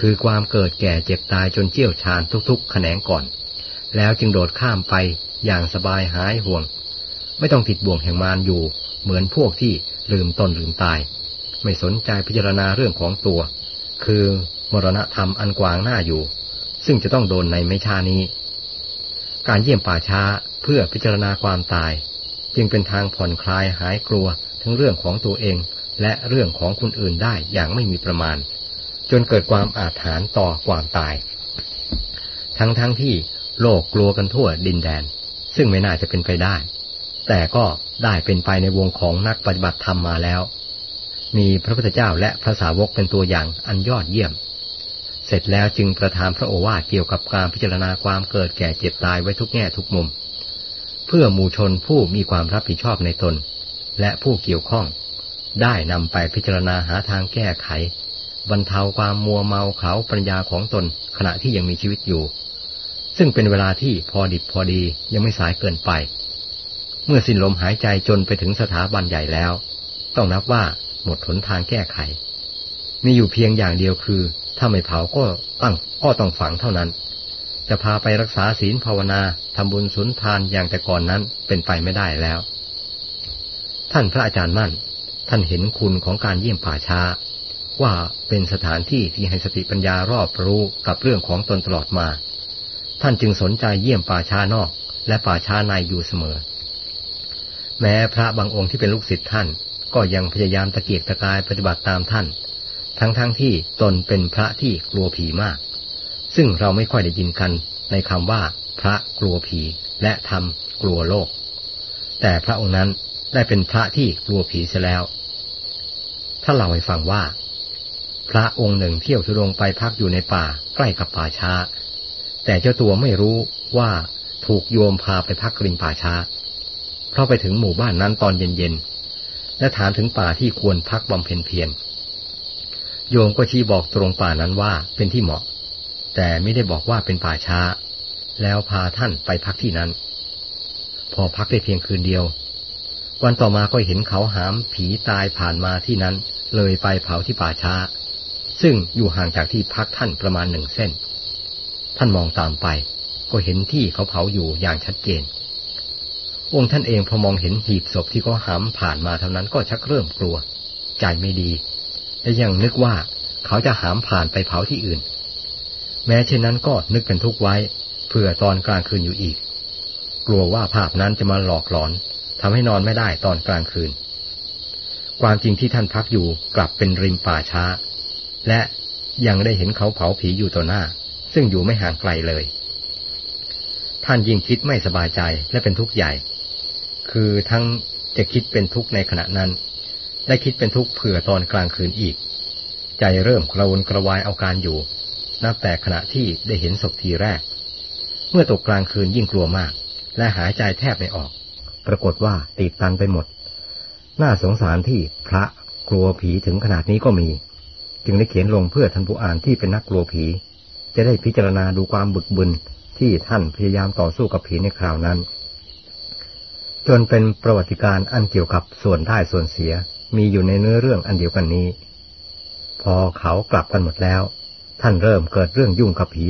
คือความเกิดแก่เจ็บตายจนเจี่ยวชาญทุกๆ แขนงก่อน แล้วจึงโดดข้ามไปอย่างสบายหายห่วง ไม่ต้องติดบ่วงแห่งมารอยู่ เหมือนพวกที่ลืมตนลืมตาย ไม่สนใจพิจารณาเรื่องของตัว คือมรณะธรรมอันกว้างหน้าอยู่ ซึ่งจะต้องโดนในไม่ช้านี้ การเยี่ยมป่าช้าเพื่อพิจารณาความตาย จึงเป็นทางผ่อนคลายหายกลัวทั้งเรื่องของตัวเอง และเรื่องของคนอื่นได้อย่างไม่มีประมาณ จนเกิดความอาถรรพ์ต่อความตาย ทั้งทั้งที่โลกกลัวกันทั่วดินแดน ซึ่งไม่น่าจะเป็นไปได้ แต่ก็ได้เป็นไปในวงของนักปฏิบัติธรรมมาแล้ว มีพระพุทธเจ้าและพระสาวกเป็นตัวอย่างอันยอดเยี่ยม เสร็จแล้วจึงประทานพระโอวาทเกี่ยวกับการพิจารณาความเกิดแก่เจ็บตายไว้ทุกแง่ทุกมุม เพื่อมูชนผู้มีความรับผิดชอบในตน และผู้เกี่ยวข้อง ได้นำไปพิจารณาหาทางแก้ไข บรรเทาความมัวเมาเขาปัญญาของตนขณะที่ยังมีชีวิตอยู่ ซึ่งเป็นเวลาที่พอดิบพอดียังไม่สายเกินไป เมื่อสิ้นลมหายใจจนไปถึงสถาบันใหญ่แล้ว ต้องนับว่าหมดหนทางแก้ไข มีอยู่เพียงอย่างเดียวคือ ถ้าไม่เผาก็ตั้งก็ต้องฝังเท่านั้น จะพาไปรักษาศีลภาวนาทำบุญสุนทานอย่างแต่ก่อนนั้นเป็นไปไม่ได้แล้ว ท่านพระอาจารย์มั่น ท่านเห็นคุณของการเยี่ยมป่าช้า ว่าเป็นสถานที่ที่ให้สติปัญญารอบรู้กับเรื่องของตนตลอดมา ท่านจึงสนใจเยี่ยมป่าช้านอก และป่าช้าในอยู่เสมอ แม้พระบางองค์ที่เป็นลูกศิษย์ท่านก็ยังพยายามตะเกียกตะกายปฏิบัติตามท่าน ทั้งๆทที่ตนเป็นพระที่กลัวผีมาก ซึ่งเราไม่ค่อยได้ยินกันในคำว่า พระกลัวผีและทำกลัวโลก แต่พระองค์นั้นได้เป็นพระที่กลัวผีเสียแล้ว ถ้าเราให้ฟังว่า พระองค์หนึ่งเที่ยวทุรงไปพักอยู่ในป่าใกล้กับป่าช้า แต่เจ้าตัวไม่รู้ว่าถูกโยมพาไปพักกริมป่าช้า เพราะไปถึงหมู่บ้านนั้นตอนเย็นๆและถามถึงป่าที่ควรพักบำเพ็ญเพียร โยมก็ชี้บอกตรงป่านั้นว่าเป็นที่เหมาะ แต่ไม่ได้บอกว่าเป็นป่าช้า แล้วพาท่านไปพักที่นั้น พอพักได้เพียงคืนเดียว วันต่อมาก็เห็นเขาหามผีตายผ่านมาที่นั้น เลยไปเผาที่ป่าช้า ซึ่งอยู่ห่างจากที่พักท่านประมาณหนึ่งเส้น ท่านมองตามไป ก็เห็นที่เขาเผาอยู่อย่างชัดเจน องค์ท่านเองพอมองเห็นหีบศพที่เขาหามผ่านมาเท่านั้นก็ชักเริ่มกลัว ใจไม่ดี และยังนึกว่าเขาจะหามผ่านไปเผาที่อื่น แม้เช่นนั้นก็นึกเป็นทุกข์ไว้เพื่อตอนกลางคืนอยู่อีก กลัวว่าภาพนั้นจะมาหลอกหลอนทำให้นอนไม่ได้ตอนกลางคืน ความจริงที่ท่านพักอยู่กลับเป็นริมป่าช้า และยังได้เห็นเขาเผาผีอยู่ต่อหน้า ซึ่งอยู่ไม่ห่างไกลเลย ท่านยิ่งคิดไม่สบายใจและเป็นทุกข์ใหญ่ คือทั้งจะคิดเป็นทุกข์ในขณะนั้น ได้คิดเป็นทุกข์เผื่อตอนกลางคืนอีก ใจเริ่มกระวนกระวายเอาการอยู่ นับแต่ขณะที่ได้เห็นศพทีแรก เมื่อตกกลางคืนยิ่งกลัวมาก และหายใจแทบไม่ออก ปรากฏว่าติดตันไปหมด น่าสงสารที่พระกลัวผีถึงขนาดนี้ก็มี จึงได้เขียนลงเพื่อท่านผู้อ่านที่เป็นนักกลัวผี จะได้พิจารณาดูความบึกบึนที่ท่านพยายามต่อสู้กับผีในคราวนั้น จนเป็นประวัติการอันเกี่ยวกับส่วนได้ส่วนเสีย มีอยู่ในเนื้อเรื่องอันเดียวกันนี้ พอเขากลับกันหมดแล้ว ท่านเริ่มเกิดเรื่องยุ่งกับผี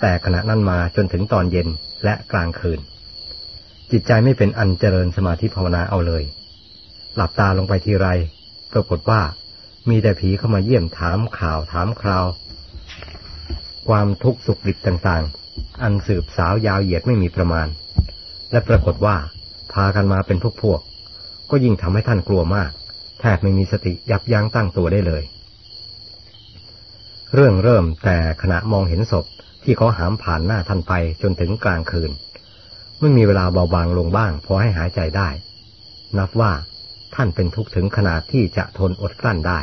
แต่ขณะนั้นมาจนถึงตอนเย็นและกลางคืน จิตใจไม่เป็นอันเจริญสมาธิภาวนาเอาเลย หลับตาลงไปทีไร ปรากฏว่ามีแต่ผีเข้ามาเยี่ยมถามข่าวถามคราว ความทุกข์สุขดิบต่างๆ อันสืบสาวยาวเหยียดไม่มีประมาณ และปรากฏว่าพากันมาเป็นพวกพวก ก็ยิ่งทำให้ท่านกลัวมาก แทบไม่มีสติยับยั้งตั้งตัวได้เลย เรื่องเริ่มแต่ขณะมองเห็นศพที่เขาหามผ่านหน้าท่านไปจนถึงกลางคืน ไม่มีเวลาเบาบางลงบ้างพอให้หายใจได้ นับว่าท่านเป็นทุกข์ถึงขนาดที่จะทนอดกลั้นได้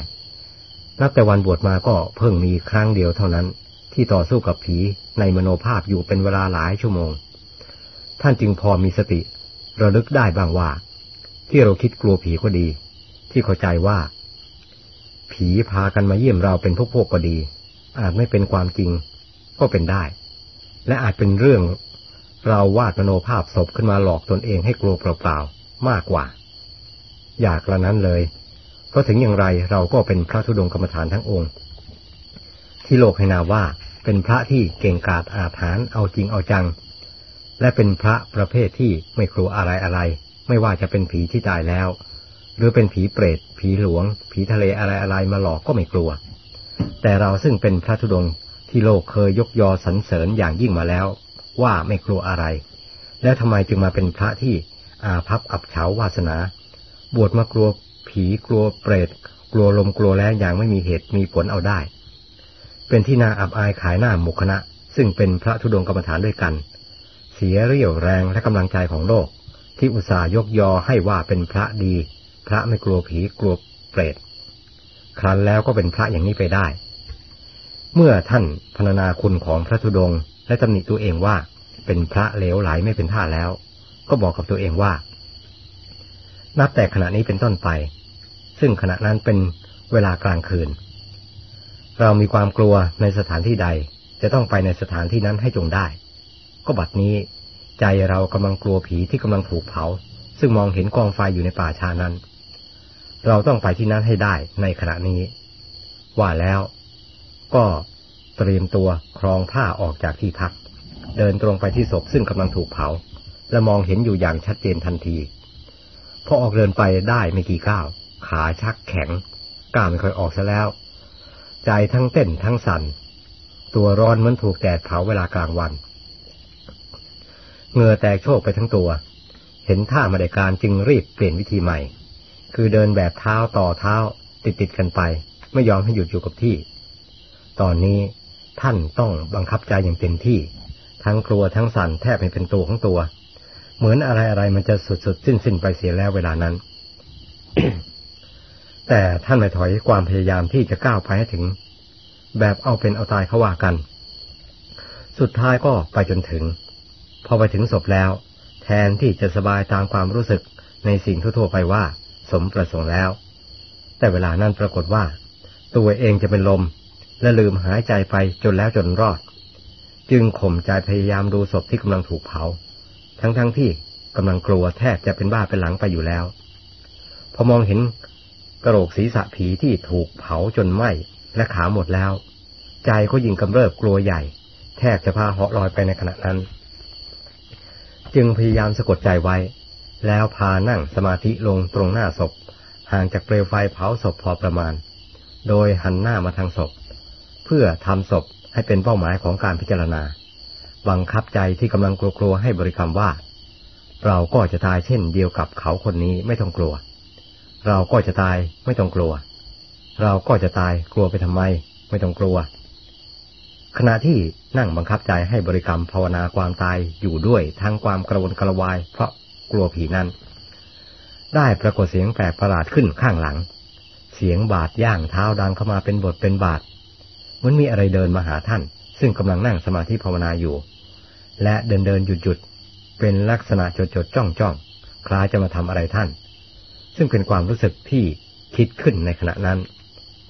นับแต่วันบวชมาก็เพิ่งมีครั้งเดียวเท่านั้น ที่ต่อสู้กับผีในมโนภาพอยู่เป็นเวลาหลายชั่วโมง ท่านจึงพอมีสติ ระลึกได้บ้างว่า ที่เราคิดกลัวผีก็ดี ที่เข้าใจว่า ผีพากันมาเยี่ยมเราเป็นพวกพวกก็ดี อาจไม่เป็นความจริงก็เป็นได้ และอาจเป็นเรื่องเราวาดมโนภาพศพขึ้นมาหลอกตนเองให้กลัวเปล่าๆมากกว่า อยากละนั้นเลย เพราะถึงอย่างไรเราก็เป็นพระธุดงกรรมฐานทั้งองค์ ที่โลกให้นาว่าเป็นพระที่เก่งกาจอาถรรพ์เอาจริงเอาจัง และเป็นพระประเภทที่ไม่กลัวอะไรอะไร ไม่ว่าจะเป็นผีที่ตายแล้ว หรือเป็นผีเปรต ผีหลวง ผีทะเลอะไรอะไรมาหลอกก็ไม่กลัว แต่เราซึ่งเป็นพระธุดงที่โลกเคยยกยอสรรเสริญอย่างยิ่งมาแล้ว ว่าไม่กลัวอะไร แล้วทำไมจึงมาเป็นพระที่อาภัพอับเฉาวาสนา บวชมากลัวผีกลัวเปรต กลัวลมกลัวแรงอย่างไม่มีเหตุมีผลเอาได้ เป็นที่น่าอับอายขายหน้าหมุคณะ ซึ่งเป็นพระธุดงกรรมฐานด้วยกัน เสียเรี่ยวแรงและกำลังใจของโลก ที่อุตส่าห์ยกยอให้ว่าเป็นพระดี พระไม่กลัวผีกลัวเปรตครั้นแล้วก็เป็นพระอย่างนี้ไปได้ เมื่อท่านพรรณนาคุณของพระธุดงค์และตำหนิตัวเองว่าเป็นพระเลวไหลไม่เป็นท่าแล้ว ก็บอกกับตัวเองว่า นับแต่ขณะนี้เป็นต้นไป ซึ่งขณะนั้นเป็นเวลากลางคืน เรามีความกลัวในสถานที่ใด จะต้องไปในสถานที่นั้นให้จงได้ ก็บัดนี้ ใจเรากำลังกลัวผีที่กำลังถูกเผา ซึ่งมองเห็นกองไฟอยู่ในป่าชานั้น เราต้องไปที่นั้นให้ได้ในขณะนี้ ว่าแล้วก็เตรียมตัวครองผ้าออกจากที่พัก เดินตรงไปที่ศพซึ่งกำลังถูกเผา และมองเห็นอยู่อย่างชัดเจนทันที พอออกเดินไปได้ไม่กี่ก้าว ขาชักแข็งก้าวไม่ค่อยออกซะแล้ว ใจทั้งเต้นทั้งสัน่น ตัวร้อนเหมือนถูกแดดเผาเวลากลางวันเหงื่อแตกโชกไปทั้งตัว เห็นท่ามาได้การจึงรีบเปลี่ยนวิธีใหม่ คือเดินแบบเท้าต่อเท้า ติดติดกันไป ไม่ยอมให้หยุดอยู่กับที่ ตอนนี้ท่านต้องบังคับใจอย่างเต็มที่ ทั้งกลัวทั้งสั่นแทบไม่เป็นตัวของตัว เหมือนอะไรอะไรมันจะสุดสุดสิ้นสิ้นไปเสียแล้วเวลานั้น แต่ท่านไม่ถอยความพยายามที่จะก้าวไปให้ถึง แบบเอาเป็นเอาตายเขาว่ากัน สุดท้ายก็ไปจนถึง พอไปถึงศพแล้ว แทนที่จะสบายตามความรู้สึกในสิ่งทั่วๆไปว่า สมประสงค์แล้ว แต่เวลานั้นปรากฏว่า ตัวเองจะเป็นลม และลืมหายใจไปจนแล้วจนรอด จึงข่มใจพยายามดูศพที่กำลังถูกเผา ทั้งๆทที่กำลังกลัวแทบจะเป็นบ้าเป็นหลังไปอยู่แล้ว พอมองเห็นกระโหลกศีรษะผีที่ถูกเผาจนไหม้และขาหมดแล้ว ใจก็ยิ่งกำเริบกลัวใหญ่ แทบจะพาเหาะลอยไปในขณะนั้น จึงพยายามสะกดใจไว้ แล้วพานั่งสมาธิลงตรงหน้าศพ ห่างจากเปลวไฟเผาศพพอประมาณ โดยหันหน้ามาทางศพ เพื่อทำศพให้เป็นเป้าหมายของการพิจารณา บังคับใจที่กำลังกลัวๆให้บริกรรมว่า เราก็จะตายเช่นเดียวกับเขาคนนี้ไม่ต้องกลัว เราก็จะตายไม่ต้องกลัว เราก็จะตายกลัวไปทำไม ไม่ต้องกลัว ขณะที่นั่งบังคับใจให้บริกรรมภาวนาความตายอยู่ด้วยทั้งความกระวนกระวายเพราะ กลัวผีนั้น ได้ปรากฏเสียงแปลกประหลาดขึ้นข้างหลัง เสียงบาดย่างเท้าดังเข้ามาเป็นบทเป็นบาทเหมือนมีอะไรเดินมาหาท่าน ซึ่งกำลังนั่งสมาธิภาวนาอยู่ และเดินเดินหยุดหยุดเป็นลักษณะจดจดจ้องจ้องคล้ายจะมาทำอะไรท่าน ซึ่งเป็นความรู้สึกที่คิดขึ้นในขณะนั้น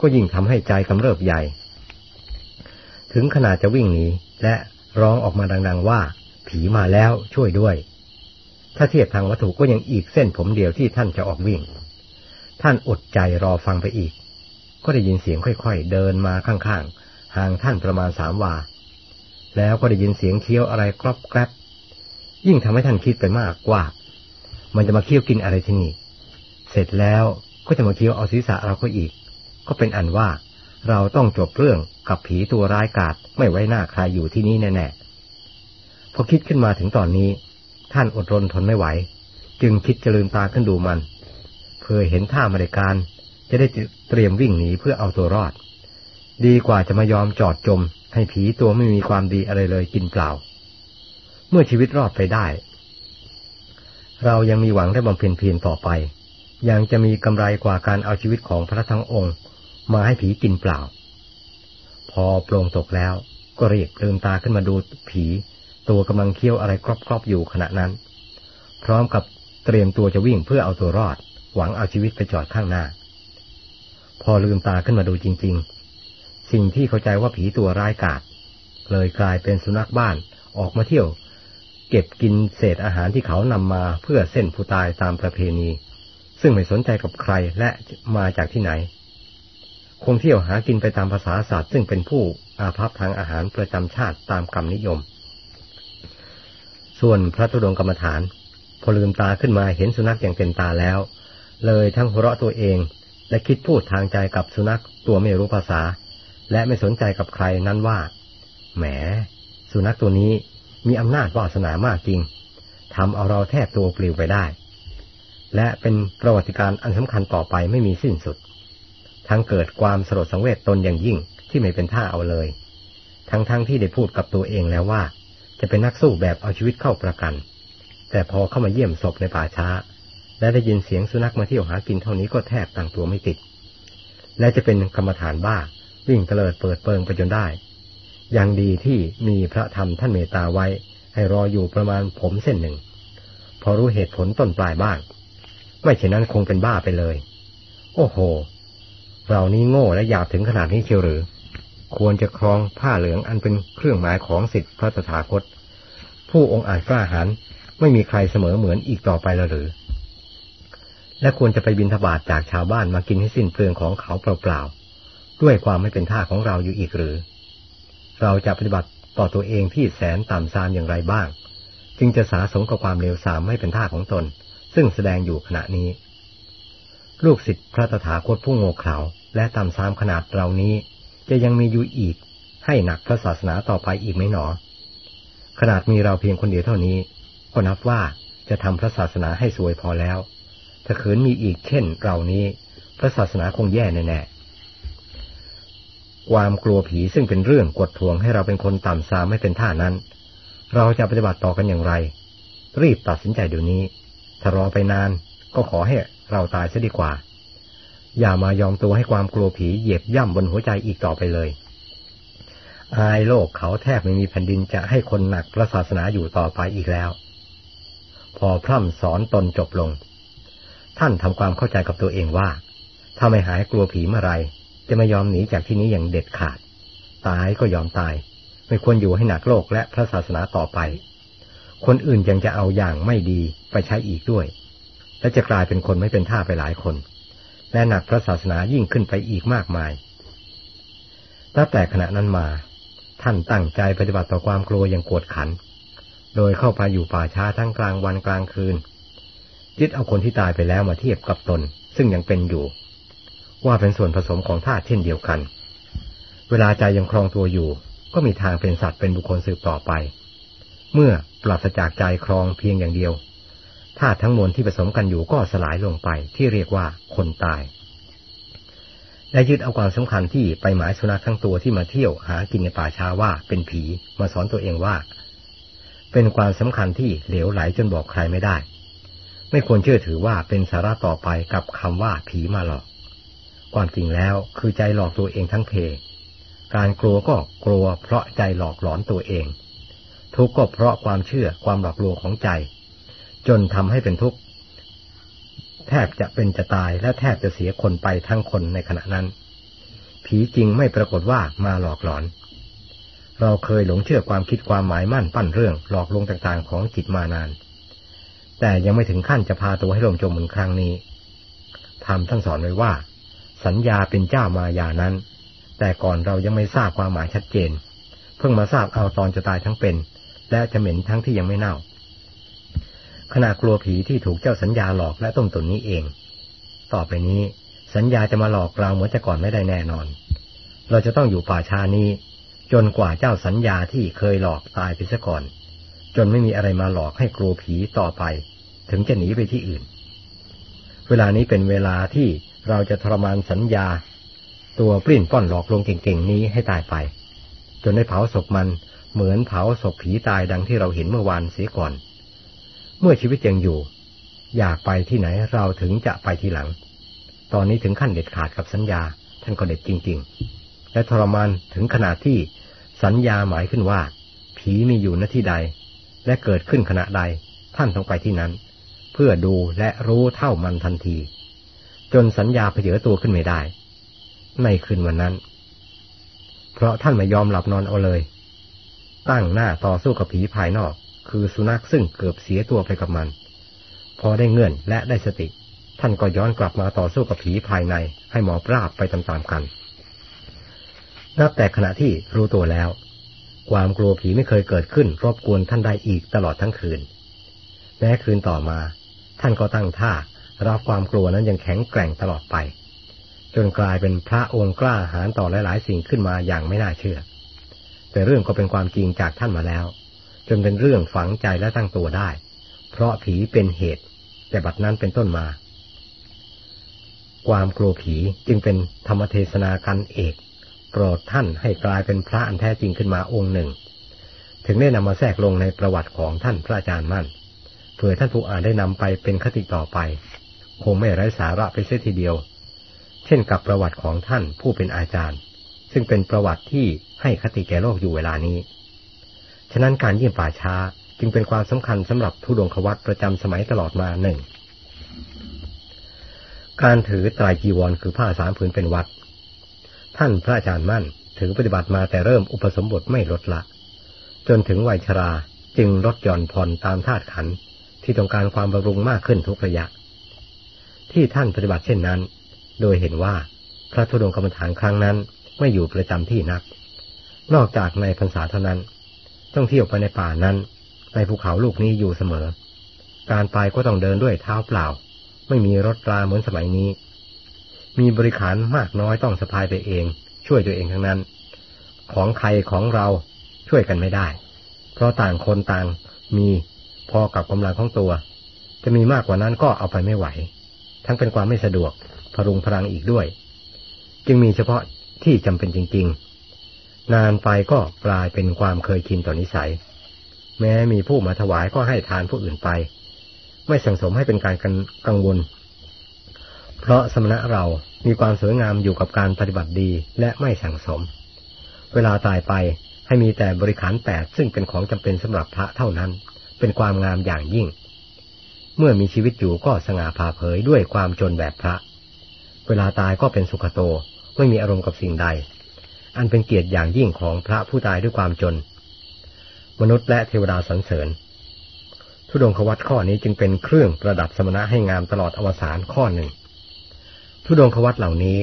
ก็ยิ่งทำให้ใจกำเริบใหญ่ ถึงขนาดจะวิ่งหนีและร้องออกมาดัง ๆว่า ผีมาแล้วช่วยด้วย ถ้าเทียบทางวัตถุก็ยังอีกเส้นผมเดียวที่ท่านจะออกวิ่ง ท่านอดใจรอฟังไปอีก ก็ได้ยินเสียงค่อยๆ เดินมาข้างๆ ห่างท่านประมาณสามวา แล้วก็ได้ยินเสียงเคี้ยวอะไรกรอบแกรบยิ่งทำให้ท่านคิดไปมากว่า มันจะมาเคี้ยวกินอะไรที่นี่ เสร็จแล้วก็จะมาเคี้ยวเอาศีรษะเราก็อีก ก็เป็นอันว่าเราต้องจบเรื่องกับผีตัวร้ายกาจไม่ไว้หน้าใครอยู่ที่นี่แน่ๆพอคิดขึ้นมาถึงตอนนี้ ท่านอดรนทนไม่ไหว จึงคิดจะลืมตาขึ้นดูมันเพื่อเห็นท่ามาในการ จะได้เตรียมวิ่งหนีเพื่อเอาตัวรอด ดีกว่าจะมายอมจอดจม ให้ผีตัวไม่มีความดีอะไรเลยกินเปล่า เมื่อชีวิตรอดไปได้ เรายังมีหวังได้บำเพ็ญเพียรต่อไป ยังจะมีกำไรกว่าการเอาชีวิตของพระทั้งองค์ มาให้ผีกินเปล่า พอโปร่งตกแล้วก็เรีบลืมตาขึ้นมาดูผี ตัวกำลังเคี้ยวอะไรกรอบๆอยู่ขณะนั้น พร้อมกับเตรียมตัวจะวิ่งเพื่อเอาตัวรอด หวังเอาชีวิตไปจอดข้างหน้า พอลืมตาขึ้นมาดูจริง ๆ สิ่งที่เข้าใจว่าผีตัวร้ายกาจเลยกลายเป็นสุนัขบ้านออกมาเที่ยว เก็บกินเศษอาหารที่เขานำมาเพื่อเส้นผู้ตายตามประเพณี ซึ่งไม่สนใจกับใครและมาจากที่ไหน คงเที่ยวหากินไปตามภาษาศาสตร์ซึ่งเป็นผู้อาภัพทางอาหารประจำชาติตามกรรมนิยม ส่วนพระธุดงกรรมฐาน พอลืมตาขึ้นมาเห็นสุนัขอย่างเต็มตาแล้ว เลยทั้งหัวเราะตัวเอง และคิดพูดทางใจกับสุนัขตัวไม่รู้ภาษา และไม่สนใจกับใครนั้นว่า แหม สุนัขตัวนี้มีอำนาจวาสนามากจริงทำเอาเราแทบตัวปลิวไปได้ และเป็นประวัติการอันสำคัญต่อไปไม่มีสิ้นสุด ทั้งเกิดความสลดสังเวชตนอย่างยิ่งที่ไม่เป็นท่าเอาเลย ทั้งๆทที่ได้พูดกับตัวเองแล้วว่า จะเป็นนักสู้แบบเอาชีวิตเข้าประกัน แต่พอเข้ามาเยี่ยมศพในป่าช้า และได้ยินเสียงสุนัขมาเที่ยวหากินเท่านี้ก็แทบตั้งตัวไม่ติด และจะเป็นกรรมฐานบ้า วิ่งเตลิดเปิดเปิงไปจนได้ อย่างดีที่มีพระธรรมท่านเมตตาไว้ ให้รออยู่ประมาณผมเส้นหนึ่ง พอรู้เหตุผลต้นปลายบ้าง ไม่เช่นนั้นคงเป็นบ้าไปเลย โอ้โห เรานี้โง่และหยาบถึงขนาดนี้เชียวหรือ ควรจะครองผ้าเหลืองอันเป็นเครื่องหมายของสิทธิพระตถาคต ผู้องค์อาจกล้าหาญไม่มีใครเสมอเหมือนอีกต่อไปแล้วหรือ และควรจะไปบินทบาทจากชาวบ้านมากินให้สิ้นเปลืองของเขาเปล่าๆด้วยความไม่เป็นท่าของเราอยู่อีกหรือ เราจะปฏิบัติต่อตัวเองที่แสนต่ำซามอย่างไรบ้าง จึงจะสาสมกับความเลวทรามไม่เป็นท่าของตน ซึ่งแสดงอยู่ขณะนี้ ลูกศิษย์พระตถาคตผู้โง่เขลาและต่ำซามขนาดเรานี้ จะยังมีอยู่อีก ให้หนักพระศาสนาต่อไปอีกไหมหนอ ขนาดมีเราเพียงคนเดียวเท่านี้ ก็นับว่าจะทำพระศาสนาให้สวยพอแล้ว ถ้าขืนมีอีกเช่นเรานี้ พระศาสนาคงแย่แน่ๆความกลัวผีซึ่งเป็นเรื่องกดทวงให้เราเป็นคนต่ำซามไม่เป็นท่านั้น เราจะปฏิบัติต่อกันอย่างไร รีบตัดสินใจเดี๋ยวนี้ ถ้ารอไปนานก็ขอให้เราตายซะดีกว่า อย่ามายอมตัวให้ความกลัวผีเหยียบย่ำบนหัวใจอีกต่อไปเลย อายโลกเขาแทบไม่มีแผ่นดินจะให้คนหนักพระศาสนาอยู่ต่อไปอีกแล้ว พอพร่ำสอนตนจบลง ท่านทำความเข้าใจกับตัวเองว่า ถ้าไม่หายกลัวผีเมื่อไร จะไม่ยอมหนีจากที่นี้อย่างเด็ดขาด ตายก็ยอมตาย ไม่ควรอยู่ให้หนักโลกและพระศาสนาต่อไป คนอื่นยังจะเอาอย่างไม่ดีไปใช้อีกด้วย และจะกลายเป็นคนไม่เป็นท่าไปหลายคน และหนักพระศาสนายิ่งขึ้นไปอีกมากมายตั้งแต่ขณะนั้นมา ท่านตั้งใจปฏิบัติต่อความกลัวอย่างกวดขัน โดยเข้าไปอยู่ป่าช้าทั้งกลางวันกลางคืนยึดเอาคนที่ตายไปแล้วมาเทียบกับตน ซึ่งยังเป็นอยู่ ว่าเป็นส่วนผสมของธาตุเช่นเดียวกัน เวลาใจยังครองตัวอยู่ ก็ก็มีทางเป็นสัตว์เป็นบุคคลสืบต่อไป เมื่อปราศจากใจครองเพียงอย่างเดียว ธาตุทั้งมวลที่ผสมกันอยู่ก็สลายลงไปที่เรียกว่าคนตายและยึดเอาความสำคัญที่ไปหมายสุนัขทั้งตัวที่มาเที่ยวหากินในป่าช้าว่าเป็นผีมาสอนตัวเองว่า เป็นความสำคัญที่เหลวไหลจนบอกใครไม่ได้ ไม่ควรเชื่อถือว่าเป็นสาระต่อไปกับคำว่าผีมาหลอก ความจริงแล้วคือใจหลอกตัวเองทั้งเพ การกลัวก็กลัวเพราะใจหลอกหลอนตัวเอง ทุกข์ก็เพราะความเชื่อความหลอกลวงของใจ จนทำให้เป็นทุกข์แทบจะเป็นจะตายและแทบจะเสียคนไปทั้งคนในขณะนั้น ผีจริงไม่ปรากฏว่ามาหลอกหลอน เราเคยหลงเชื่อความคิดความหมายมั่นปั้นเรื่องหลอกลวงต่างๆของจิตมานาน แต่ยังไม่ถึงขั้นจะพาตัวให้ลงจมเหมือนครั้งนี้ทำท่านสอนไว้ว่า สัญญาเป็นเจ้ามายานั้น แต่ก่อนเรายังไม่ทราบความหมายชัดเจน เพิ่งมาทราบเอาตอนจะตายทั้งเป็น และจะเหม็นทั้งที่ยังไม่เน่า ขณะกลัวผีที่ถูกเจ้าสัญญาหลอกและต้มตุนนี้เอง ต่อไปนี้สัญญาจะมาหลอกเราเหมือนแต่ก่อนไม่ได้แน่นอน เราจะต้องอยู่ป่าชานี้ จนกว่าเจ้าสัญญาที่เคยหลอกตายไปซะก่อน จนไม่มีอะไรมาหลอกให้กลัวผีต่อไป ถึงจะหนีไปที่อื่น เวลานี้เป็นเวลาที่เราจะทรมานสัญญา ตัวปลิ้นป้อนหลอกลวงเก่งๆนี้ให้ตายไป จนได้เผาศพมันเหมือนเผาศพผีตายดังที่เราเห็นเมื่อวานเสียก่อน เมื่อชีวิตยังอยู่ อยากไปที่ไหนเราถึงจะไปทีหลัง ตอนนี้ถึงขั้นเด็ดขาดกับสัญญา ท่านก็เด็ดจริง ๆ และทรมานถึงขนาดที่สัญญาหมายขึ้นว่า ผีมีอยู่ณที่ใด และเกิดขึ้นขณะใดท่านต้องไปที่นั้น เพื่อดูและรู้เท่ามันทันที จนสัญญาเผยตัวขึ้นไม่ได้ ในคืนวันนั้น เพราะท่านไม่ยอมหลับนอนเอาเลย ตั้งหน้าต่อสู้กับผีภายนอก คือสุนัขซึ่งเกือบเสียตัวไปกับมัน พอได้เงื่อนและได้สติ ท่านก็ย้อนกลับมาต่อสู้กับผีภายในให้หมอปราบไปตามๆกัน นับแต่ขณะที่รู้ตัวแล้ว ความกลัวผีไม่เคยเกิดขึ้น รบกวนท่านได้อีกตลอดทั้งคืน แม้คืนต่อมา ท่านก็ตั้งท่ารับความกลัวนั้นยังแข็งแกร่งตลอดไป จนกลายเป็นพระองค์กล้าหาญต่อหลาย ๆ สิ่งขึ้นมาอย่างไม่น่าเชื่อ แต่เรื่องก็เป็นความจริงจากท่านมาแล้ว จนเป็นเรื่องฝังใจและตั้งตัวได้ เพราะผีเป็นเหตุ แต่บัดนั้นเป็นต้นมา ความกลัวผีจึงเป็นธรรมเทศนากันเอก โปรดท่านให้กลายเป็นพระอันแท้จริงขึ้นมาองค์หนึ่ง ถึงได้นำมาแทรกลงในประวัติของท่านพระอาจารย์มั่นเพื่อท่านผู้อ่านได้นำไปเป็นคติต่อไป คงไม่ไร้สาระไปเสียทีเดียว เช่นกับประวัติของท่านผู้เป็นอาจารย์ ซึ่งเป็นประวัติที่ให้คติแก่โลกอยู่เวลานี้ ฉะนั้นการเยี่ยมป่าช้าจึงเป็นความสำคัญสำหรับทุดงควัตประจำสมัยตลอดมาหนึ่ง การถือตรายจีวรคือผ้าสามผืนเป็นวัด ท่านพระอาจารย์มั่นถือปฏิบัติมาแต่เริ่มอุปสมบทไม่ลดละ จนถึงวัยชราจึงลดหย่อนผ่อนตามธาตุขันที่ต้องการความบำรุงมากขึ้นทุกระยะ ที่ท่านปฏิบัติเช่นนั้น โดยเห็นว่าพระธุดงกรรมฐานครั้งนั้นไม่อยู่ประจำที่นัก นอกจากในพรรษาเท่านั้น ต้องเที่ยวไปในป่านั้น ในภูเขาลูกนี้อยู่เสมอ การไปก็ต้องเดินด้วยเท้าเปล่า ไม่มีรถราเหมือนสมัยนี้ มีบริขารมากน้อยต้องสะพายไปเอง ช่วยตัวเองทั้งนั้น ของใครของเราช่วยกันไม่ได้ เพราะต่างคนต่างมีพอกับกำลังของตัว จะมีมากกว่านั้นก็เอาไปไม่ไหว ทั้งเป็นความไม่สะดวกพรุงพลังอีกด้วย จึงมีเฉพาะที่จำเป็นจริง ๆ นานไปก็กลายเป็นความเคยชินต่อนนิสัย แม้มีผู้มาถวายก็ให้ทานผู้อื่นไป ไม่สังสมให้เป็นการกังวล เพราะสมณะเรามีความสวยงามอยู่กับการปฏิบัติดีและไม่สังสม เวลาตายไปให้มีแต่บริขารแปดซึ่งเป็นของจำเป็นสำหรับพระเท่านั้น เป็นความงามอย่างยิ่ง เมื่อมีชีวิตอยู่ก็สง่าผ่าเผยด้วยความจนแบบพระ เวลาตายก็เป็นสุขโต ไม่มีอารมณ์กับสิ่งใด อันเป็นเกียรติอย่างยิ่งของพระผู้ตายด้วยความจน มนุษย์และเทวดาสรรเสริญ ทุดงควัตข้อนี้จึงเป็นเครื่องประดับสมณะให้งามตลอดอวสานข้อหนึ่ง ทุดงควัตเหล่านี้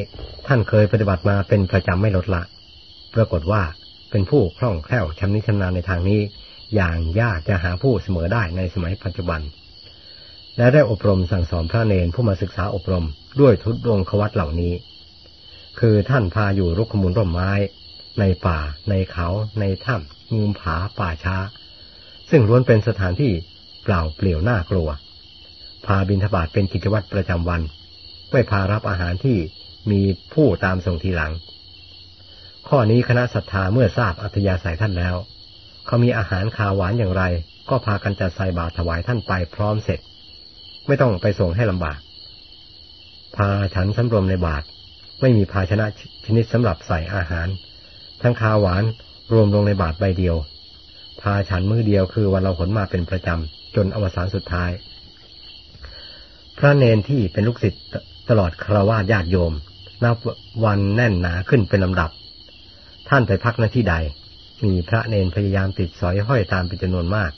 ท่านเคยปฏิบัติมาเป็นประจำไม่ลดละ ปรากฏว่าเป็นผู้คล่องแคล่วชำนิชำนาญในทางนี้ อย่างยากจะหาผู้เสมอได้ในสมัยปัจจุบัน และได้อบรมสั่งสอนพระเนนผู้มาศึกษาอบรมด้วยทุดงควัตเหล่านี้ คือท่านพาอยู่รุกขมูลร่มไม้ ในป่า ในเขา ในถ้ำงูผาป่าช้า ซึ่งล้วนเป็นสถานที่เปล่าเปลี่ยวน่ากลัว พาบินทบาทเป็นกิจวัตรประจำวัน ไม่พารับอาหารที่มีผู้ตามส่งทีหลัง ข้อนี้คณะศรัทธาเมื่อทราบอัธยาศัยท่านแล้ว เขามีอาหารคาหวานอย่างไร ก็พากันจัดใส่บาตรถวายท่านไปพร้อมเสร็จ ไม่ต้องไปส่งให้ลำบาก พาฉันสำรวมในบาตร ไม่มีภาชนะชนิดสำหรับใส่อาหาร ทั้งคาหวานรวมลงในบาตรใบเดียว พาฉันมือเดียวคือวันเราผลมาเป็นประจำ จนอวสานสุดท้าย พระเนนที่เป็นลูกศิษย์ตลอดคราวาญาติโยม นับวันแน่นหนาขึ้นเป็นลำดับ ท่านไปพักณที่ใด มีพระเนนพยายามติดสอยห้อยตามเป็นจำนวนมาก